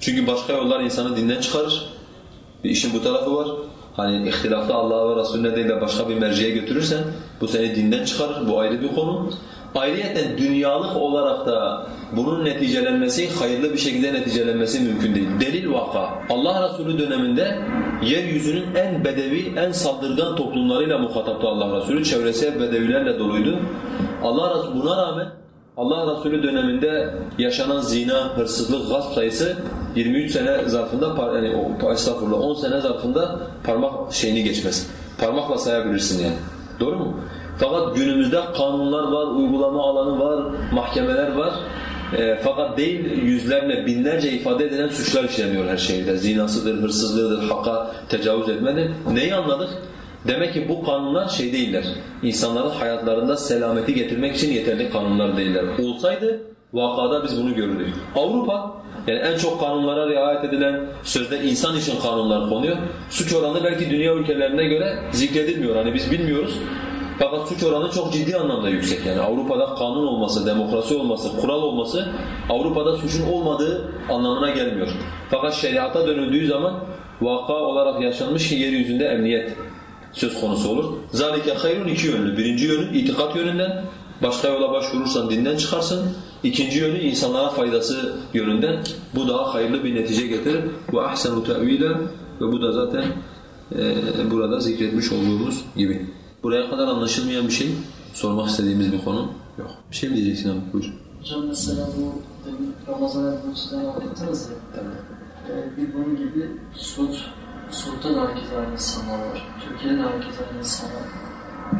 çünkü başka yollar insanı dinden çıkarır. Bir işin bu tarafı var. Hani ihtilafta Allah'a ve Resulüne değil de başka bir merciye götürürsen Bu seni dinden çıkarır, bu ayrı bir konu. Ayrıyeten dünyalık olarak da bunun neticelenmesi, hayırlı bir şekilde neticelenmesi mümkün değil. Delil vaka. Allah Resulü döneminde yeryüzünün en bedevi, en saldırgan toplumlarıyla muhataptı Allah Resulü. Çevresi hep bedevilerle doluydu. Allah Resulü buna rağmen Allah Resulü döneminde yaşanan zina, hırsızlık, gasp sayısı 23 sene zarfında yani o estağfurullah 10 sene zarfında parmak şeyini geçmez. Parmakla sayabilirsin yani. Doğru mu? Fakat günümüzde kanunlar var, uygulama alanı var, mahkemeler var. E, fakat değil yüzlerle, binlerce ifade edilen suçlar işleniyor her şeyde. Zinasıdır, hırsızlığıdır, hakka tecavüz etmedir. Neyi anladık? Demek ki bu kanunlar şey değiller. İnsanların hayatlarında selameti getirmek için yeterli kanunlar değiller. Olsaydı vakada biz bunu görürdük. Avrupa yani en çok kanunlara riayet edilen sözde insan için kanunlar konuyor. Suç oranı belki dünya ülkelerine göre zikredilmiyor. Hani biz bilmiyoruz. Fakat suç oranı çok ciddi anlamda yüksek. Yani Avrupa'da kanun olması, demokrasi olması, kural olması Avrupa'da suçun olmadığı anlamına gelmiyor. Fakat şeriata dönüldüğü zaman vaka olarak yaşanmış ki yeryüzünde emniyet söz konusu olur. Zalike hayrun iki yönlü. Birinci yönü itikat yönünden, başka yola başvurursan dinden çıkarsın. İkinci yönü insanlara faydası yönünden. Bu daha hayırlı bir netice getirir. Ve ahsenu te'vile ve bu da zaten e, burada zikretmiş olduğumuz gibi. Buraya kadar anlaşılmayan bir şey, sormak istediğimiz bir konu yok. Bir şey mi diyeceksin abi? Buyur. Hocam mesela bu Ramazan Erdoğan'dan anlattınız ya. Ee, bir bunun gibi Suud, Suud'da da herkes aynı insanlar var. Türkiye'de de herkes aynı insanlar var.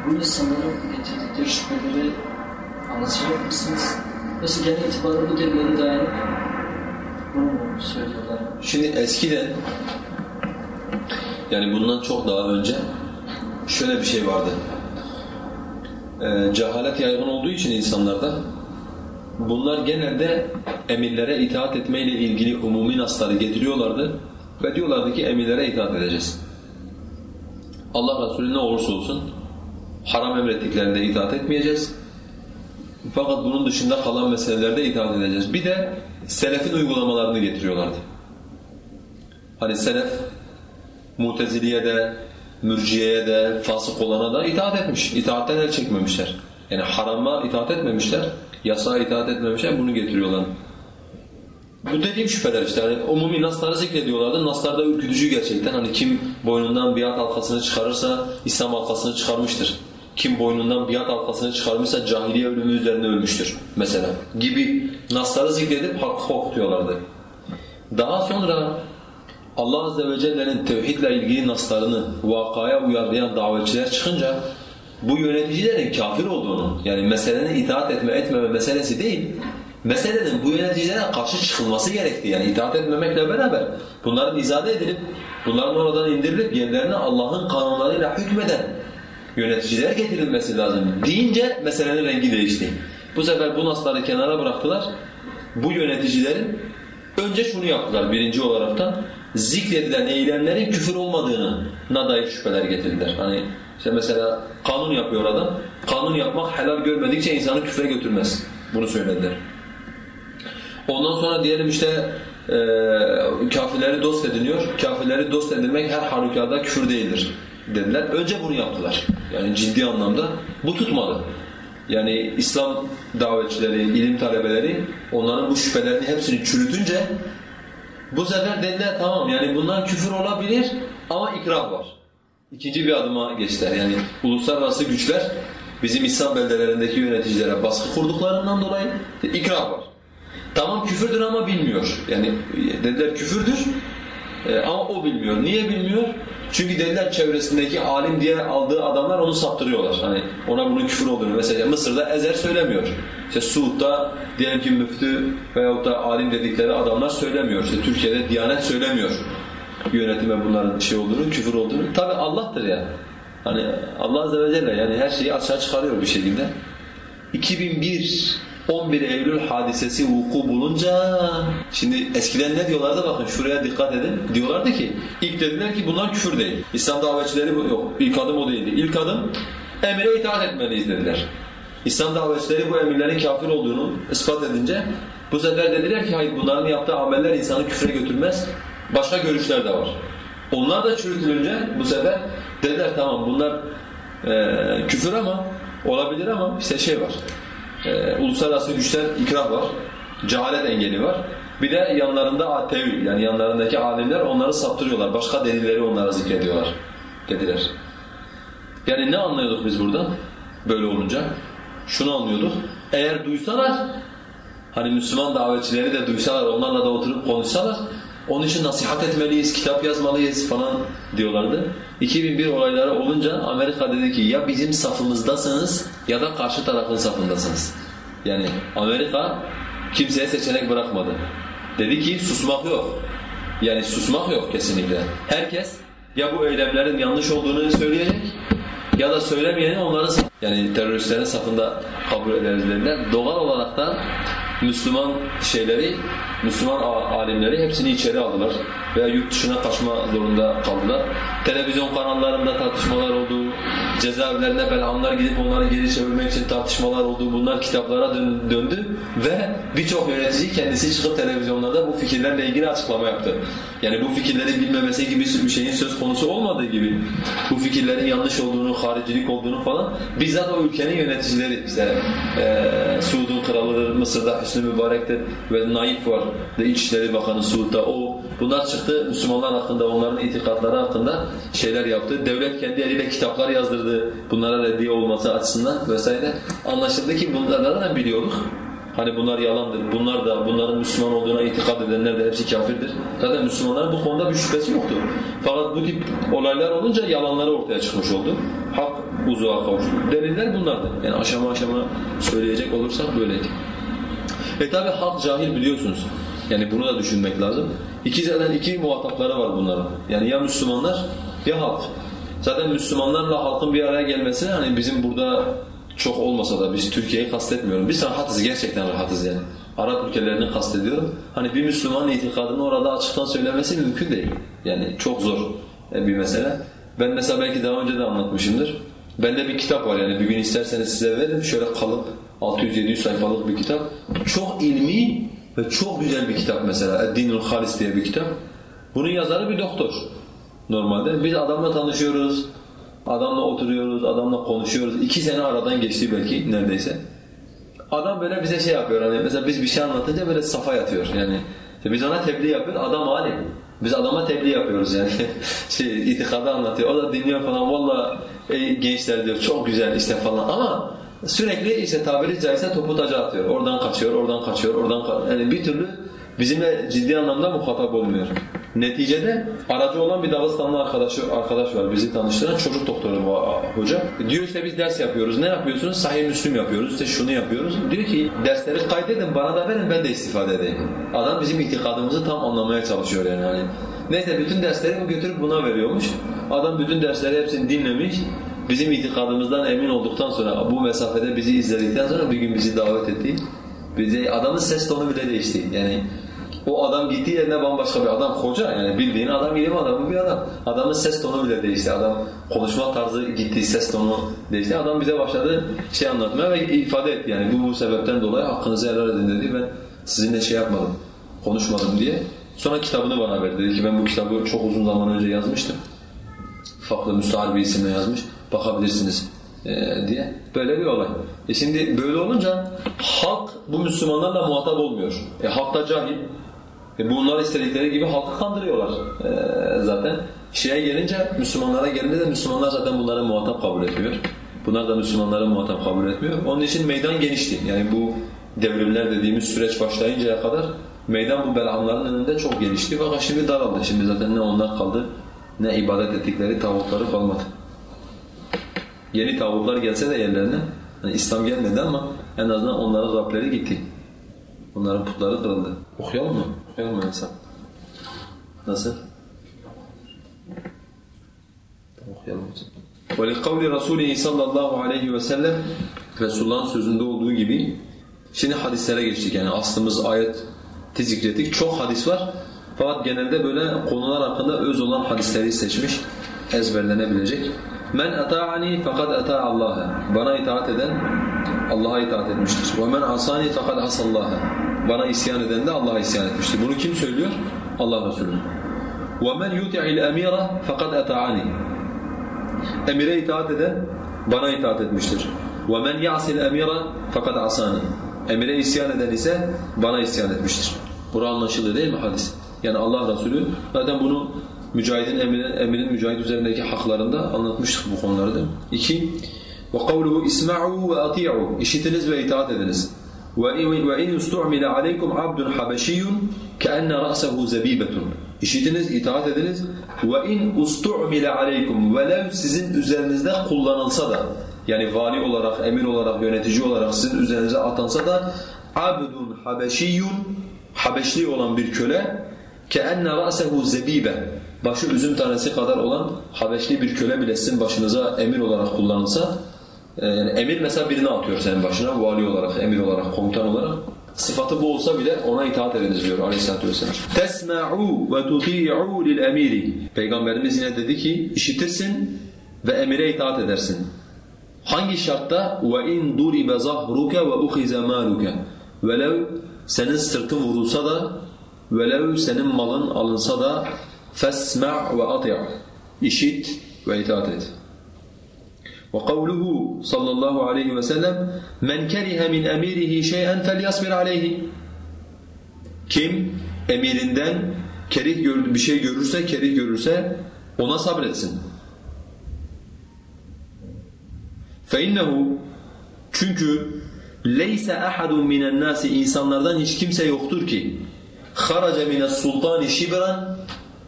Bu insanların getirdikleri şüpheleri anlatacak mısınız? Yoksa genel itibariyle bu delilere dayanıp bunu söylüyorlar? Şimdi eskiden yani bundan çok daha önce şöyle bir şey vardı. Ee, cehalet yaygın olduğu için insanlarda bunlar genelde emirlere itaat etmeyle ilgili umumi nasları getiriyorlardı ve diyorlardı ki emirlere itaat edeceğiz. Allah Resulü ne olursa olsun haram emrettiklerinde itaat etmeyeceğiz. Fakat bunun dışında kalan meselelerde itaat edeceğiz. Bir de selefin uygulamalarını getiriyorlardı. Hani selef Muteziliye de, mürciyeye de, fasık olana da itaat etmiş. İtaatten el çekmemişler. Yani harama itaat etmemişler, yasağa itaat etmemişler, bunu getiriyorlar. Bu dediğim şüpheler işte. Hani umumi nasları zikrediyorlardı. Naslar da ürkütücü gerçekten. Hani kim boynundan biat halkasını çıkarırsa İslam halkasını çıkarmıştır. Kim boynundan biat halkasını çıkarmışsa cahiliye ölümü üzerine ölmüştür mesela. Gibi nasları zikredip hakkı korkutuyorlardı. Daha sonra Allah Azze ve Celle'nin tevhidle ilgili naslarını vakaya uyarlayan davetçiler çıkınca bu yöneticilerin kafir olduğunu yani meselenin itaat etme etmeme meselesi değil meselenin bu yöneticilere karşı çıkılması gerektiği yani itaat etmemekle beraber bunların izade edilip bunların oradan indirilip yerlerine Allah'ın kanunlarıyla hükmeden yöneticiler getirilmesi lazım deyince meselenin rengi değişti. Bu sefer bu nasları kenara bıraktılar. Bu yöneticilerin önce şunu yaptılar birinci olaraktan zikredilen eylemlerin küfür olmadığına dair şüpheler getirdiler. Hani işte mesela kanun yapıyor adam. Kanun yapmak helal görmedikçe insanı küfre götürmez. Bunu söylediler. Ondan sonra diyelim işte e, kafirleri dost ediniyor. Kafirleri dost edinmek her halükarda küfür değildir dediler. Önce bunu yaptılar. Yani ciddi anlamda. Bu tutmadı. Yani İslam davetçileri, ilim talebeleri onların bu şüphelerini hepsini çürütünce bu sefer dediler tamam yani bunlar küfür olabilir ama ikrah var. İkinci bir adıma geçtiler. Yani uluslararası güçler bizim İslam beldelerindeki yöneticilere baskı kurduklarından dolayı ikrah var. Tamam küfürdür ama bilmiyor. Yani dediler küfürdür e, ama o bilmiyor. Niye bilmiyor? Çünkü dediler çevresindeki alim diye aldığı adamlar onu saptırıyorlar. Hani ona bunun küfür olduğunu. Mesela Mısır'da ezer söylemiyor. İşte Suud'da diyelim ki müftü veyahut da alim dedikleri adamlar söylemiyor. İşte Türkiye'de Diyanet söylemiyor. Yönetime bunların şey olduğunu, küfür olduğunu. Tabi Allah'tır ya. Hani Allah Azze ve Celle yani her şeyi açığa çıkarıyor bir şekilde. 2001 11 Eylül hadisesi vuku bulunca şimdi eskiden ne diyorlardı bakın şuraya dikkat edin. Diyorlardı ki ilk dediler ki bunlar küfür değil. İslam davetçileri yok. İlk adım o değildi. İlk adım emire itaat etmeliyiz dediler. İslam davetçileri bu emirlerin kafir olduğunu ispat edince bu sefer dediler ki hayır bunların yaptığı ameller insanı küfre götürmez. Başka görüşler de var. Onlar da çürütülünce bu sefer dediler tamam bunlar Ee, küfür ama olabilir ama işte şey var. Ee, uluslararası güçler ikrah var. Cehalet engeli var. Bir de yanlarında tevil yani yanlarındaki alimler onları saptırıyorlar. Başka delilleri onlara zikrediyorlar. Dediler. Yani ne anlıyorduk biz buradan? Böyle olunca. Şunu anlıyorduk. Eğer duysalar, hani Müslüman davetçileri de duysalar, onlarla da oturup konuşsalar, onun için nasihat etmeliyiz, kitap yazmalıyız falan diyorlardı. 2001 olayları olunca Amerika dedi ki ya bizim safımızdasınız ya da karşı tarafın safındasınız. Yani Amerika kimseye seçenek bırakmadı. Dedi ki susmak yok. Yani susmak yok kesinlikle. Herkes ya bu eylemlerin yanlış olduğunu söyleyecek ya da söylemeyeni onların yani teröristlerin safında kabul ederiz dediler. Doğal olarak da Müslüman şeyleri, Müslüman alimleri hepsini içeri aldılar veya yurt dışına kaçma zorunda kaldılar. Televizyon kanallarında tartışmalar oldu, cezaevlerine belamlar gidip onları geri çevirmek için tartışmalar oldu. Bunlar kitaplara döndü ve birçok yönetici kendisi çıkıp televizyonlarda bu fikirlerle ilgili açıklama yaptı. Yani bu fikirleri bilmemesi gibi bir şeyin söz konusu olmadığı gibi bu fikirlerin yanlış olduğunu, haricilik olduğunu falan bizzat o ülkenin yöneticileri işte e, Suud'un kralıdır, Mısır'da Hüsnü Mübarek'tir ve Naif var İçişleri Bakanı Suud'da o bunlar çıktı Müslümanlar hakkında onların itikatları hakkında şeyler yaptı. Devlet kendi eliyle kitaplar yazdırdı bunlara reddiye olması açısından vesaire. Anlaşıldı ki bunlardan biliyoruz. Hani bunlar yalandır. Bunlar da bunların Müslüman olduğuna itikad edenler de hepsi kafirdir. Zaten Müslümanların bu konuda bir şüphesi yoktu. Fakat bu tip olaylar olunca yalanları ortaya çıkmış oldu. Hak uzuğa kavuştu. Deliller bunlardı. Yani aşama aşama söyleyecek olursak böyleydi. E tabi halk cahil biliyorsunuz. Yani bunu da düşünmek lazım. İki zaten iki muhatapları var bunların. Yani ya Müslümanlar ya halk. Zaten Müslümanlarla halkın bir araya gelmesi hani bizim burada çok olmasa da biz Türkiye'yi kastetmiyorum. Biz rahatız gerçekten rahatız yani. Arap ülkelerini kastediyorum. Hani bir Müslüman itikadını orada açıktan söylemesi mümkün değil. Yani çok zor bir mesele. Ben mesela belki daha önce de anlatmışımdır. Bende bir kitap var yani bir gün isterseniz size veririm. Şöyle kalıp 600-700 sayfalık bir kitap. Çok ilmi ve çok güzel bir kitap mesela. Dinul Halis diye bir kitap. Bunun yazarı bir doktor normalde. Biz adamla tanışıyoruz, adamla oturuyoruz, adamla konuşuyoruz. İki sene aradan geçti belki neredeyse. Adam böyle bize şey yapıyor hani mesela biz bir şey anlatınca böyle safa yatıyor yani. Biz ona tebliğ yapıyoruz, adam alim. Biz adama tebliğ yapıyoruz yani. şey itikadı anlatıyor. O da dinliyor falan. Valla gençler diyor çok güzel işte falan ama sürekli işte tabiri caizse topu taca atıyor. Oradan kaçıyor, oradan kaçıyor, oradan kaçıyor. Yani bir türlü bizimle ciddi anlamda muhatap olmuyor. Neticede aracı olan bir Dağıstanlı arkadaşı, arkadaş var bizi tanıştıran çocuk doktoru bu hoca. Diyor işte biz ders yapıyoruz. Ne yapıyorsunuz? Sahih Müslüm yapıyoruz. İşte şunu yapıyoruz. Diyor ki dersleri kaydedin bana da verin ben de istifade edeyim. Adam bizim itikadımızı tam anlamaya çalışıyor yani. yani Neyse bütün dersleri götürüp buna veriyormuş. Adam bütün dersleri hepsini dinlemiş. Bizim itikadımızdan emin olduktan sonra bu mesafede bizi izledikten sonra bir gün bizi davet etti. Bize adamın ses tonu bile değişti. Yani o adam gittiği yerine bambaşka bir adam koca yani bildiğin adam ilim adamı bir adam. Adamın ses tonu bile değişti. Adam konuşma tarzı gitti, ses tonu değişti. Adam bize başladı şey anlatmaya ve ifade etti yani bu bu sebepten dolayı hakkınızı helal edin dedi. Ben sizinle şey yapmadım, konuşmadım diye. Sonra kitabını bana verdi. Dedi ki ben bu kitabı çok uzun zaman önce yazmıştım. Farklı müstahar bir isimle yazmış. Bakabilirsiniz e, diye. Böyle bir olay. E şimdi böyle olunca halk bu Müslümanlarla muhatap olmuyor. E halk da cahil. E bunlar istedikleri gibi halkı kandırıyorlar e, zaten. Şeye gelince, Müslümanlara gelince de Müslümanlar zaten bunları muhatap kabul etmiyor. Bunlar da Müslümanları muhatap kabul etmiyor. Onun için meydan genişti. Yani bu devrimler dediğimiz süreç başlayıncaya kadar meydan bu belamların önünde çok genişti. Fakat şimdi daraldı. Şimdi zaten ne onlar kaldı ne ibadet ettikleri tavukları kalmadı. Yeni tavuklar gelse de yerlerine, yani İslam gelmedi ama en azından onların Rableri gitti. Onların putları kırıldı. Okuyalım mı? Okuyalım mı insan? Nasıl? Okuyalım hocam. وَلِقَوْلِ رَسُولِهِ sallallahu aleyhi ve sellem Resulullah'ın sözünde olduğu gibi Şimdi hadislere geçtik yani aslımız ayet zikrettik. Çok hadis var. Fakat genelde böyle konular hakkında öz olan hadisleri seçmiş. Ezberlenebilecek. Men ata'ani fakat ata Allah'a. Bana itaat eden Allah'a itaat etmiştir. Ve men asani fakat asallaha. Bana isyan eden de Allah'a isyan etmiştir. Bunu kim söylüyor? Allah Resulü. Ve men yuti'il emira fakat ata'ani. Emire itaat eden bana itaat etmiştir. Ve men ya'sil emira fakat asani. Emire isyan eden ise bana isyan etmiştir. Bura anlaşıldı değil mi hadis? Yani Allah Resulü zaten bunu Mücahid'in emirin, emirin Mücahid üzerindeki haklarında anlatmıştık bu konuları değil mi? İki, وَقَوْلُهُ اِسْمَعُوا وَاَطِيعُوا İşitiniz ve itaat ediniz. وَاِنْ يُسْتُعْمِلَ عَلَيْكُمْ عَبْدٌ حَبَشِيٌّ كَأَنَّ رَأْسَهُ زَب۪يبَةٌ İşitiniz, itaat ediniz. وَاِنْ اُسْتُعْمِلَ عَلَيْكُمْ Velev sizin üzerinizde kullanılsa da yani vali olarak, emir olarak, yönetici olarak sizin üzerinize atansa da abdun habeşiyyun Habeşli olan bir köle keenne ra'sehu zebibe başı üzüm tanesi kadar olan Habeşli bir köle bile sizin başınıza emir olarak kullanılsa e, yani emir mesela birini atıyor senin başına vali olarak, emir olarak, komutan olarak sıfatı bu olsa bile ona itaat ediniz diyor aleyhissalatü vesselam. Tesma'u ve tuti'u lil emiri. Peygamberimiz yine dedi ki işitirsin ve emire itaat edersin. Hangi şartta? وَاِنْ دُرِبَ زَهْرُكَ وَاُخِزَ مَالُكَ Velev senin sırtın vurulsa da, velev senin malın alınsa da فَاسْمَعْ وَاَطِعْ İşit ve itaat et. وقوله صلى الله عليه وسلم من كره من أميره شيئا فليصبر عليه Kim emirinden kerih bir şey görürse, kerih görürse ona sabretsin. فَاِنَّهُ Çünkü leyse ahadun minen nasi insanlardan hiç kimse yoktur ki kharaca mines sultani şibran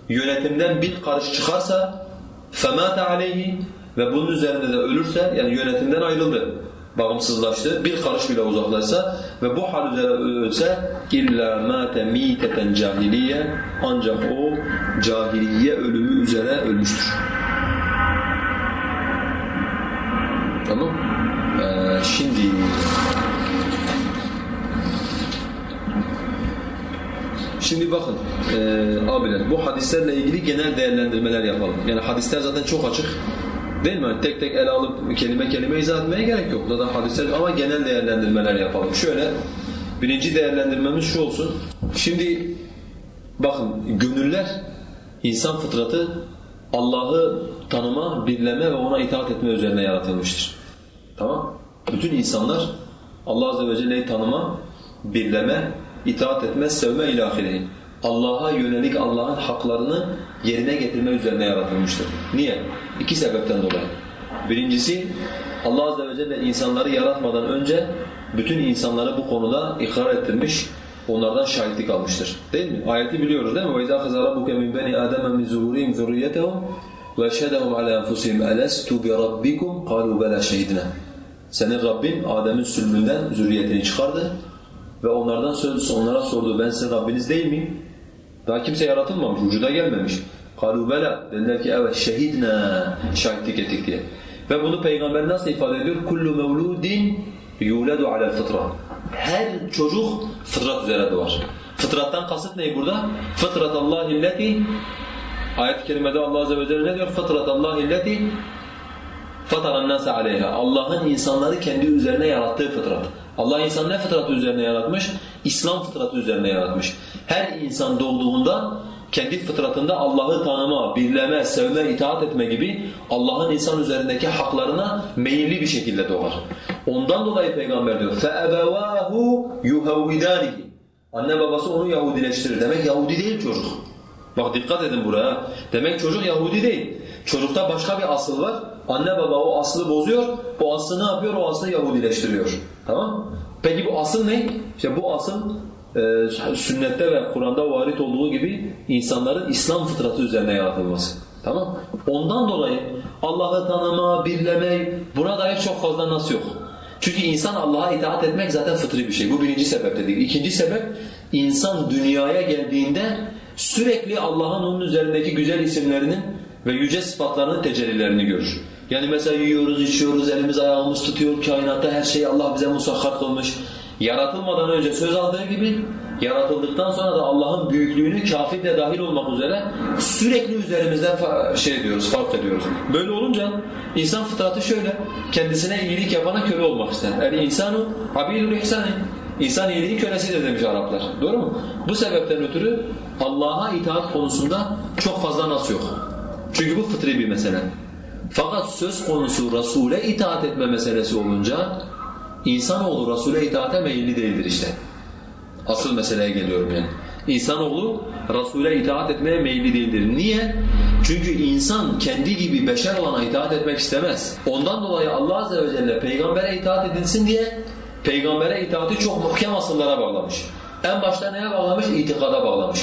yönetimden bir karış çıkarsa femate aleyhi ve bunun üzerinde de ölürse yani yönetimden ayrıldı bağımsızlaştı bir karış bile uzaklaşsa ve bu hal üzere ölse illa mate miteten cahiliye ancak o cahiliye ölümü üzere ölmüştür. Tamam? Ee, şimdi Şimdi bakın e, abiler bu hadislerle ilgili genel değerlendirmeler yapalım. Yani hadisler zaten çok açık. Değil mi? tek tek ele alıp kelime kelime izah etmeye gerek yok. Zaten hadisler ama genel değerlendirmeler yapalım. Şöyle birinci değerlendirmemiz şu olsun. Şimdi bakın gönüller insan fıtratı Allah'ı tanıma, birleme ve ona itaat etme üzerine yaratılmıştır. Tamam? Bütün insanlar Allah Azze ve Celle'yi tanıma, birleme, itaat etme, sevme ilahireyi. Allah'a yönelik Allah'ın haklarını yerine getirme üzerine yaratılmıştır. Niye? İki sebepten dolayı. Birincisi Allah Azze ve Celle insanları yaratmadan önce bütün insanları bu konuda ikrar ettirmiş, onlardan şahitlik almıştır. Değil mi? Ayeti biliyoruz değil mi? وَاِذَا خَزَ رَبُّكَ مِنْ بَنِي آدَمَ مِنْ زُهُورِهِمْ ذُرِّيَّتَهُمْ وَشَهَدَهُمْ عَلَى أَنفُسِهِمْ أَلَسْتُ بِرَبِّكُمْ قَالُوا بَلَا شَهِدْنَا Senin Rabbin Adem'in sülbünden zürriyetini çıkardı ve onlardan söz onlara sordu ben sizin Rabbiniz değil miyim? Daha kimse yaratılmamış, vücuda gelmemiş. Kalubela dediler ki evet şehidna şahitlik ettik diye. Ve bunu peygamber nasıl ifade ediyor? Kullu mevludin yuladu alel fıtra. Her çocuk fıtrat üzere doğar. Fıtrattan kasıt ne burada? Fıtrat Allahi illeti Ayet-i kerimede Allah azze ve celle ne diyor? Fıtrat Allahi illeti fataran nase aleyha. Allah'ın insanları kendi üzerine yarattığı fıtrat. Allah insan ne fıtratı üzerine yaratmış? İslam fıtratı üzerine yaratmış. Her insan doğduğunda kendi fıtratında Allah'ı tanıma, birleme, sevme, itaat etme gibi Allah'ın insan üzerindeki haklarına meyilli bir şekilde doğar. Ondan dolayı Peygamber diyor فَأَبَوَاهُ يُهَوِّدَانِهِ Anne babası onu Yahudileştirir. Demek Yahudi değil çocuk. Bak dikkat edin buraya. Demek çocuk Yahudi değil. Çocukta başka bir asıl var. Anne baba o aslı bozuyor. O aslı ne yapıyor? O aslı Yahudileştiriyor. Tamam Peki bu asıl ne? İşte bu asıl e, sünnette ve Kur'an'da varit olduğu gibi insanların İslam fıtratı üzerine yaratılması. Tamam Ondan dolayı Allah'ı tanıma, birleme buna dair çok fazla nas yok. Çünkü insan Allah'a itaat etmek zaten fıtri bir şey. Bu birinci sebep dedik. İkinci sebep insan dünyaya geldiğinde sürekli Allah'ın onun üzerindeki güzel isimlerinin ve yüce sıfatlarının tecellilerini görür. Yani mesela yiyoruz, içiyoruz, elimiz ayağımız tutuyor, kainatta her şeyi Allah bize musahhar kılmış. Yaratılmadan önce söz aldığı gibi, yaratıldıktan sonra da Allah'ın büyüklüğünü kafir de dahil olmak üzere sürekli üzerimizden şey diyoruz, fark ediyoruz. Böyle olunca insan fıtratı şöyle, kendisine iyilik yapana köle olmak ister. Yani insanu abilul ihsani. İnsan iyiliğin kölesidir demiş Araplar. Doğru mu? Bu sebepten ötürü Allah'a itaat konusunda çok fazla nas yok. Çünkü bu fıtri bir mesele. Fakat söz konusu Resul'e itaat etme meselesi olunca insanoğlu Resul'e itaate meyilli değildir işte. Asıl meseleye geliyorum yani. İnsanoğlu Resul'e itaat etmeye meyilli değildir. Niye? Çünkü insan kendi gibi beşer olana itaat etmek istemez. Ondan dolayı Allah Azze ve Celle peygambere itaat edilsin diye peygambere itaati çok muhkem asıllara bağlamış. En başta neye bağlamış? İtikada bağlamış.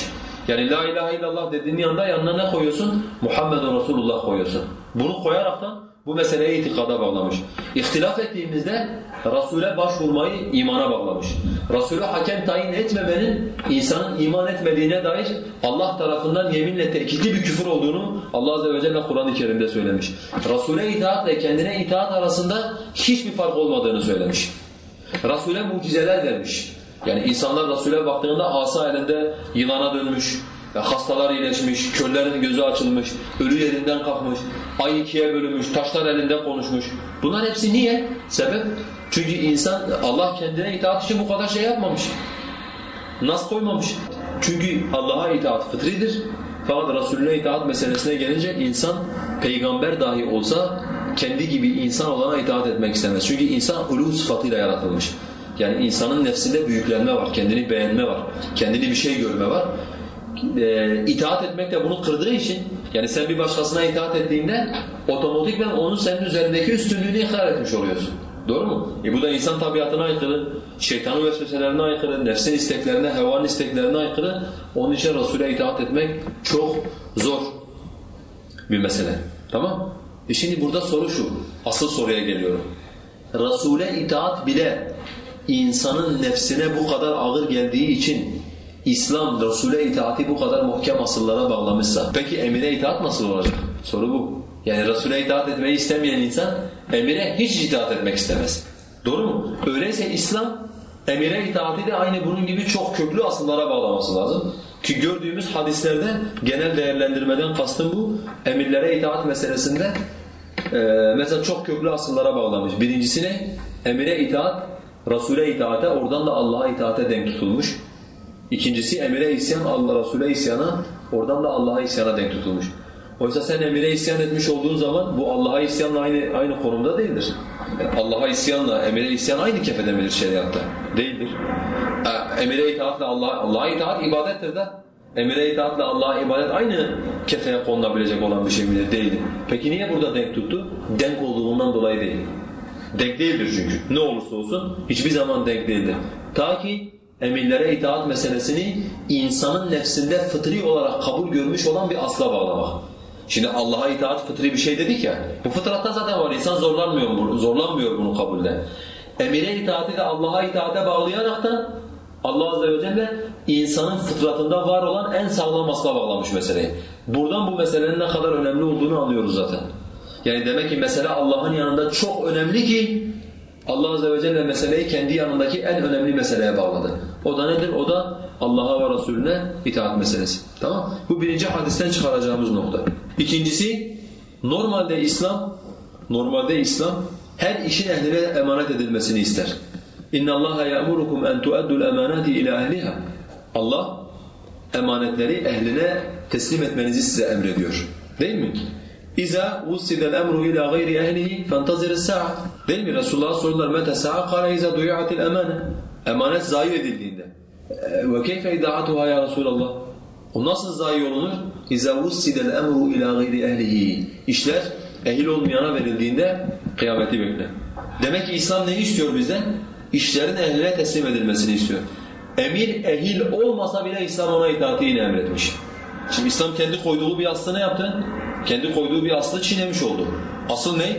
Yani la ilahe illallah dediğin yanında yanına ne koyuyorsun? Muhammedun Resulullah koyuyorsun. Bunu koyaraktan bu meseleyi itikada bağlamış. İhtilaf ettiğimizde Resul'e başvurmayı imana bağlamış. Resul'e hakem tayin etmemenin insanın iman etmediğine dair Allah tarafından yeminle tekitli bir küfür olduğunu Allah Azze ve Celle Kur'an-ı Kerim'de söylemiş. Resul'e itaatle kendine itaat arasında hiçbir fark olmadığını söylemiş. Resul'e mucizeler vermiş. Yani insanlar Resul'e baktığında asa elinde yılana dönmüş, hastalar iyileşmiş, körlerin gözü açılmış, ölü yerinden kalkmış, ay ikiye bölünmüş, taşlar elinde konuşmuş. Bunlar hepsi niye? Sebep? Çünkü insan Allah kendine itaat için bu kadar şey yapmamış. Nas koymamış. Çünkü Allah'a itaat fıtridir. Fakat Resulüne itaat meselesine gelince insan peygamber dahi olsa kendi gibi insan olana itaat etmek istemez. Çünkü insan ulu sıfatıyla yaratılmış. Yani insanın nefsinde büyüklenme var, kendini beğenme var, kendini bir şey görme var. E, itaat etmek de bunu kırdığı için, yani sen bir başkasına itaat ettiğinde otomatikman onun senin üzerindeki üstünlüğünü ikrar etmiş oluyorsun. Doğru mu? E bu da insan tabiatına aykırı, şeytanın vesveselerine aykırı, nefsin isteklerine, hevanın isteklerine aykırı. Onun için Resul'e itaat etmek çok zor bir mesele. Tamam? E şimdi burada soru şu, asıl soruya geliyorum. Resul'e itaat bile insanın nefsine bu kadar ağır geldiği için İslam Resul'e itaati bu kadar muhkem asıllara bağlamışsa peki emire itaat nasıl olacak? Soru bu. Yani Resul'e itaat etmeyi istemeyen insan emire hiç itaat etmek istemez. Doğru mu? Öyleyse İslam emire itaati de aynı bunun gibi çok köklü asıllara bağlaması lazım. Ki gördüğümüz hadislerde genel değerlendirmeden kastım bu. Emirlere itaat meselesinde e, mesela çok köklü asıllara bağlamış. Birincisi ne? Emire itaat, Resul'e itaate, oradan da Allah'a itaate denk tutulmuş. İkincisi emire isyan, Allah Resul'e isyana, oradan da Allah'a isyana denk tutulmuş. Oysa sen emire isyan etmiş olduğun zaman bu Allah'a isyanla aynı aynı konumda değildir. Yani Allah'a isyanla emire isyan aynı kefede midir şeriatta? Değildir. Emire itaatle Allah Allah'a itaat ibadettir de. Emire itaatle Allah'a ibadet aynı kefeye konulabilecek olan bir şey midir? Değildir. Peki niye burada denk tuttu? Denk olduğundan dolayı değil. Denk değildir çünkü. Ne olursa olsun hiçbir zaman denk değildir. Ta ki emirlere itaat meselesini insanın nefsinde fıtri olarak kabul görmüş olan bir asla bağlamak. Şimdi Allah'a itaat fıtri bir şey dedik ya. Bu fıtratta zaten var. İnsan zorlanmıyor zorlanmıyor bunu kabulde. Emire itaati de Allah'a itaate bağlayarak da Allah azze ve celle insanın fıtratında var olan en sağlam asla bağlamış meseleyi. Buradan bu meselenin ne kadar önemli olduğunu anlıyoruz zaten. Yani demek ki mesele Allah'ın yanında çok önemli ki Allah azze ve celle meseleyi kendi yanındaki en önemli meseleye bağladı. O da nedir? O da Allah'a ve Resulüne itaat meselesi. Tamam? Bu birinci hadisten çıkaracağımız nokta. İkincisi, normalde İslam, normalde İslam her işin ehline emanet edilmesini ister. İnna Allaha ya'murukum en tu'addul emanati ila ehliha. Allah emanetleri ehline teslim etmenizi size emrediyor. Değil mi? İza vussida el-emru ila gayri ehlihi fantazir es-sa'a. Değil mi? Resulullah sorular meta sa'a kâle iza duyatil emane. Emanet zayi edildiğinde. Ve keyfe idaatuha ya Resulallah? O nasıl zayi olunur? İza vussida el-emru ila gayri ehlihi. İşler ehil olmayana verildiğinde kıyameti bekle. Demek ki İslam ne istiyor bizden? İşlerin ehline teslim edilmesini istiyor. Emir ehil olmasa bile İslam ona itaati emretmiş. Şimdi İslam kendi koyduğu bir aslı ne yaptı? Kendi koyduğu bir aslı çiğnemiş oldu. Asıl ne?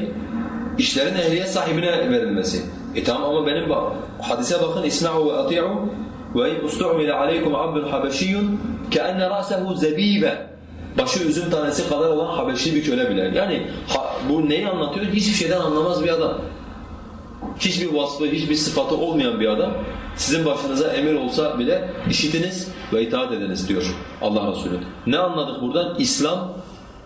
İşlerin ehliyet sahibine verilmesi. E tamam ama benim bak, hadise bakın İsma'u ve ati'u ve ustu'mile aleykum abdun habeşiyyun keenne ra'sehu zebibe başı üzüm tanesi kadar olan Habeşli bir köle bile. Yani ha, bu neyi anlatıyor? Hiçbir şeyden anlamaz bir adam. Hiçbir vasfı, hiçbir sıfatı olmayan bir adam sizin başınıza emir olsa bile işitiniz ve itaat ediniz diyor Allah Resulü. Ne anladık buradan? İslam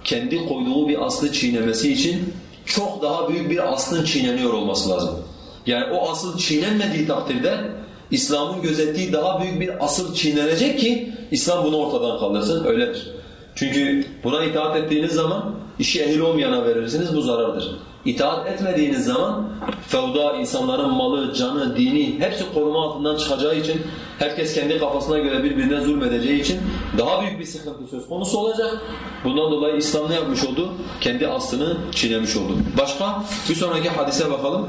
kendi koyduğu bir aslı çiğnemesi için çok daha büyük bir aslın çiğneniyor olması lazım. Yani o asıl çiğnenmediği takdirde İslam'ın gözettiği daha büyük bir asıl çiğnenecek ki İslam bunu ortadan kaldırsın. Öyledir. Çünkü buna itaat ettiğiniz zaman işi ehil olmayana verirsiniz bu zarardır. İtaat etmediğiniz zaman fevda insanların malı, canı, dini hepsi koruma altından çıkacağı için herkes kendi kafasına göre birbirine zulmedeceği için daha büyük bir sıkıntı söz konusu olacak. Bundan dolayı İslam ne yapmış oldu? Kendi aslını çiğnemiş oldu. Başka? Bir sonraki hadise bakalım.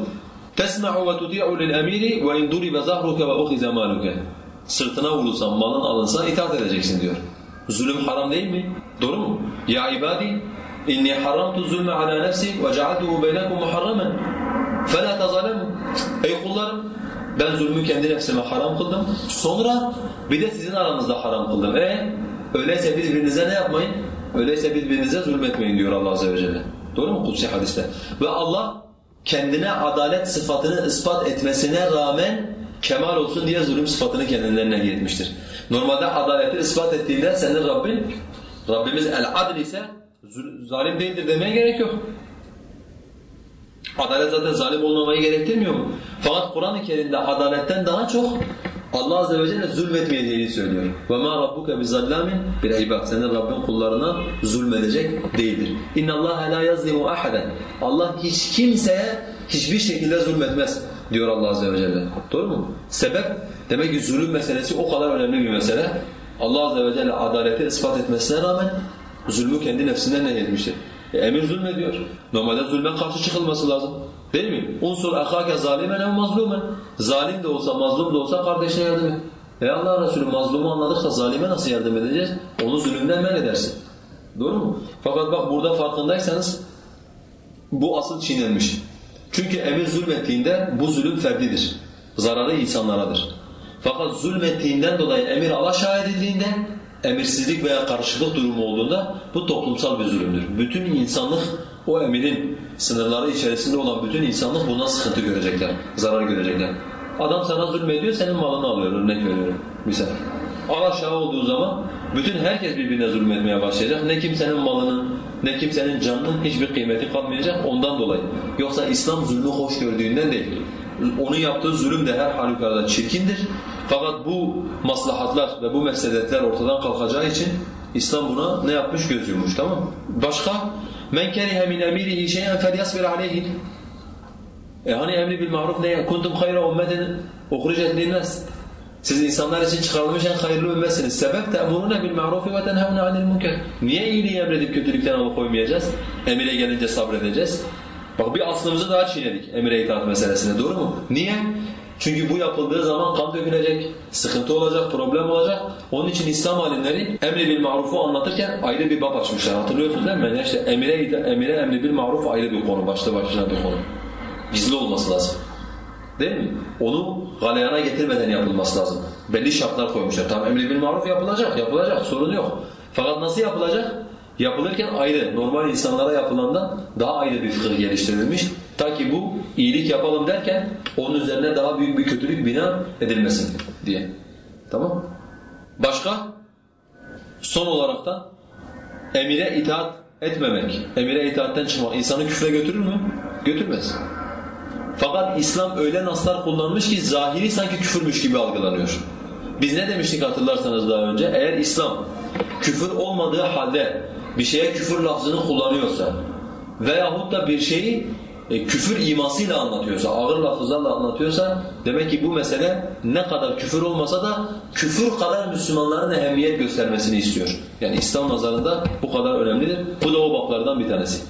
تَسْمَعُ وَتُطِيعُ لِلْأَمِيرِ وَاِنْ دُرِبَ زَهْرُكَ وَاُخِزَ مَالُكَ Sırtına vurulsan, malın alınsa itaat edeceksin diyor. Zulüm haram değil mi? Doğru mu? Ya ibadi inni haramtu zulme ala nefsi ve cealtuhu beynekum muharramen fela tazalemu. Ey kullarım ben zulmü kendi nefsime haram kıldım. Sonra bir de sizin aranızda haram kıldım. E öyleyse birbirinize ne yapmayın? Öyleyse birbirinize zulmetmeyin diyor Allah azze ve celle. Doğru mu kutsi hadiste? Ve Allah kendine adalet sıfatını ispat etmesine rağmen kemal olsun diye zulüm sıfatını kendilerine elde etmiştir. Normalde adaleti ispat ettiğinde senin Rabbin, Rabbimiz el-adl ise zalim değildir demeye gerek yok. Adalet zaten zalim olmamayı gerektirmiyor mu? Fakat Kur'an-ı Kerim'de adaletten daha çok Allah Azze ve Celle zulmetmeyeceğini söylüyor. وَمَا رَبُّكَ بِظَلَّامٍ بِالْعِبَادِ Senin Rabbin kullarına zulmedecek değildir. اِنَّ اللّٰهَ لَا يَظْلِمُ أَحَدًا Allah hiç kimseye hiçbir şekilde zulmetmez diyor Allah Azze ve Celle. Doğru mu? Sebep demek ki zulüm meselesi o kadar önemli bir mesele. Allah Azze ve Celle adaleti ispat etmesine rağmen zulmü kendi nefsinden ne etmiştir? E, emir zulmediyor. Normalde zulme karşı çıkılması lazım. Değil mi? Unsur ahake zalimen ev mazlumen. Zalim de olsa, mazlum da olsa kardeşine yardım et. Ey Allah Resulü mazlumu anladık da zalime nasıl yardım edeceğiz? Onu zulümden men edersin. Doğru mu? Fakat bak burada farkındaysanız bu asıl çiğnenmiş. Çünkü emir zulmettiğinde bu zulüm ferdidir. Zararı insanlaradır. Fakat zulmettiğinden dolayı emir alaşağı edildiğinde emirsizlik veya karışıklık durumu olduğunda bu toplumsal bir zulümdür. Bütün insanlık o emirin sınırları içerisinde olan bütün insanlık bundan sıkıntı görecekler, zarar görecekler. Adam sana zulmediyor, senin malını alıyor, örnek veriyorum misal. Alaşağı olduğu zaman bütün herkes birbirine zulmetmeye başlayacak. Ne kimsenin malının, ne kimsenin canının hiçbir kıymeti kalmayacak ondan dolayı. Yoksa İslam zulmü hoş gördüğünden değil. Onun yaptığı zulüm de her halükarda çirkindir. Fakat bu maslahatlar ve bu mesledetler ortadan kalkacağı için İslam buna ne yapmış? Göz yummuş tamam mı? Başka? Men kerihe min emirihi şey'en felyasbir aleyhi. E hani emri bil maruf ne? Kuntum hayra ummetin uhricet linnas. Siz insanlar için çıkarılmış en hayırlı ümmetsiniz. Sebep ma'rufi ve tenhevne anil münker. Niye iyiliği emredip kötülükten alıkoymayacağız? Emire gelince sabredeceğiz. Bak bir aslımızı daha çiğnedik emire itaat meselesine doğru mu? Niye? Çünkü bu yapıldığı zaman kan dökülecek, sıkıntı olacak, problem olacak. Onun için İslam alimleri emri bil marufu anlatırken ayrı bir bab açmışlar. Hatırlıyorsunuz değil mi? Yani işte emire, emire emri bil maruf ayrı bir konu, başlı başına bir konu. Gizli olması lazım. Değil mi? Onu galeyana getirmeden yapılması lazım. Belli şartlar koymuşlar. Tamam emri bil maruf yapılacak, yapılacak, sorun yok. Fakat nasıl yapılacak? Yapılırken ayrı, normal insanlara yapılandan daha ayrı bir fıkıh geliştirilmiş. Ta ki bu iyilik yapalım derken onun üzerine daha büyük bir kötülük bina edilmesin diye. Tamam Başka? Son olarak da emire itaat etmemek, emire itaatten çıkmak insanı küfre götürür mü? Götürmez. Fakat İslam öyle naslar kullanmış ki zahiri sanki küfürmüş gibi algılanıyor. Biz ne demiştik hatırlarsanız daha önce? Eğer İslam küfür olmadığı halde bir şeye küfür lafzını kullanıyorsa veyahut da bir şeyi e, küfür imasıyla anlatıyorsa, ağır lafızlarla anlatıyorsa demek ki bu mesele ne kadar küfür olmasa da küfür kadar Müslümanların ehemmiyet göstermesini istiyor. Yani İslam nazarında bu kadar önemlidir. Bu da o baklardan bir tanesi.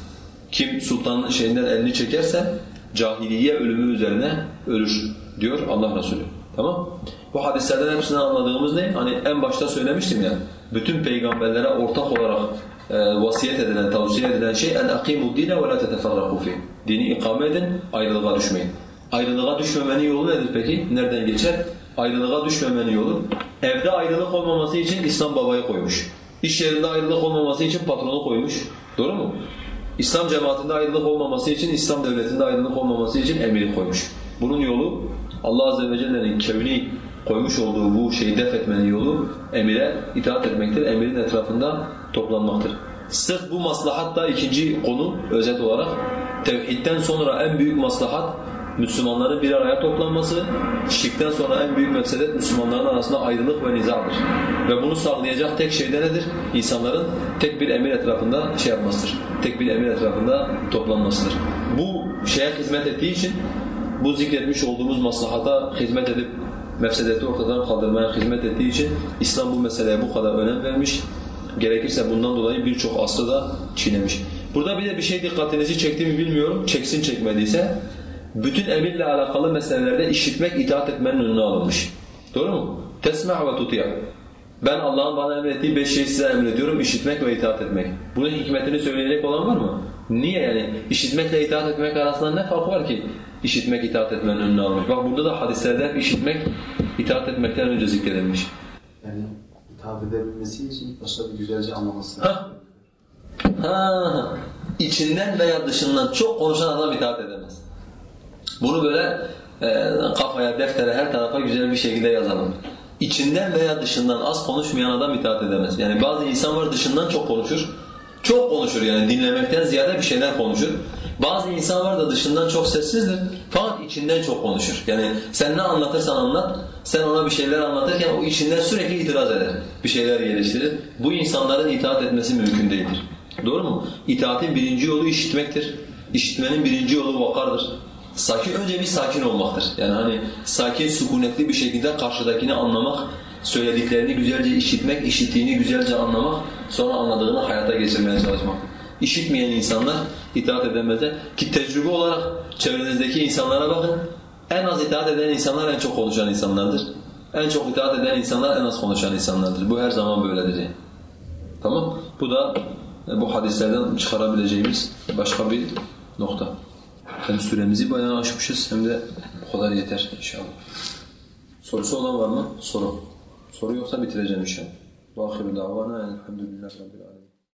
Kim sultanın şeyinden elini çekerse cahiliye ölümü üzerine ölür diyor Allah Resulü. Tamam? Bu hadislerden hepsinden anladığımız ne? Hani en başta söylemiştim ya. Bütün peygamberlere ortak olarak vasiyet edilen, tavsiye edilen şey en akimu dine ve la teteferraku fi. Dini ikame edin, ayrılığa düşmeyin. Ayrılığa düşmemenin yolu nedir peki? Nereden geçer? Ayrılığa düşmemenin yolu evde ayrılık olmaması için İslam babayı koymuş. İş yerinde ayrılık olmaması için patronu koymuş. Doğru mu? İslam cemaatinde ayrılık olmaması için, İslam devletinde ayrılık olmaması için emiri koymuş. Bunun yolu Allah Azze ve Celle'nin kevni koymuş olduğu bu şeyi def etmenin yolu emire itaat etmektir, emirin etrafında toplanmaktır. Sırf bu maslahat da ikinci konu özet olarak tevhidden sonra en büyük maslahat Müslümanların bir araya toplanması, şirkten sonra en büyük mesele Müslümanların arasında ayrılık ve nizadır. Ve bunu sağlayacak tek şey de nedir? İnsanların tek bir emir etrafında şey yapmasıdır. Tek bir emir etrafında toplanmasıdır. Bu şeye hizmet ettiği için, bu zikretmiş olduğumuz maslahata hizmet edip mefsedeti ortadan kaldırmaya hizmet ettiği için İslam bu meseleye bu kadar önem vermiş. Gerekirse bundan dolayı birçok asrı da çiğnemiş. Burada bir de bir şey dikkatinizi çekti mi bilmiyorum. Çeksin çekmediyse bütün emirle alakalı meselelerde işitmek, itaat etmenin önüne alınmış. Doğru mu? Tesma' ve tuti'a. Ben Allah'ın bana emrettiği beş şeyi size emrediyorum, işitmek ve itaat etmek. Bunun hikmetini söyleyecek olan var mı? Niye yani? İşitmekle itaat etmek arasında ne fark var ki? İşitmek, itaat etmenin önüne almış. Bak burada da hadislerde işitmek, itaat etmekten önce zikredilmiş. Yani hitap edebilmesi için başta bir güzelce anlaması. Ha. Ha. İçinden veya dışından çok konuşan adam itaat edemez. Bunu böyle e, kafaya, deftere, her tarafa güzel bir şekilde yazalım. İçinden veya dışından az konuşmayan adam itaat edemez. Yani bazı insan var dışından çok konuşur. Çok konuşur yani dinlemekten ziyade bir şeyler konuşur. Bazı insan var da dışından çok sessizdir fakat içinden çok konuşur. Yani sen ne anlatırsan anlat, sen ona bir şeyler anlatırken o içinden sürekli itiraz eder. Bir şeyler geliştirir. Bu insanların itaat etmesi mümkün değildir. Doğru mu? İtaatin birinci yolu işitmektir. İşitmenin birinci yolu vakardır. Sakin önce bir sakin olmaktır. Yani hani sakin, sükunetli bir şekilde karşıdakini anlamak, söylediklerini güzelce işitmek, işittiğini güzelce anlamak, sonra anladığını hayata geçirmeye çalışmak. İşitmeyen insanlar itaat edemezler. Ki tecrübe olarak çevrenizdeki insanlara bakın. En az itaat eden insanlar en çok konuşan insanlardır. En çok itaat eden insanlar en az konuşan insanlardır. Bu her zaman böyledir yani. Tamam? Bu da e, bu hadislerden çıkarabileceğimiz başka bir nokta. Hem süremizi bayağı aşmışız hem de bu kadar yeter inşallah. Sorusu olan var mı? Soru. Soru yoksa bitireceğim inşallah. وآخر دعوانا الحمد لله رب العالمين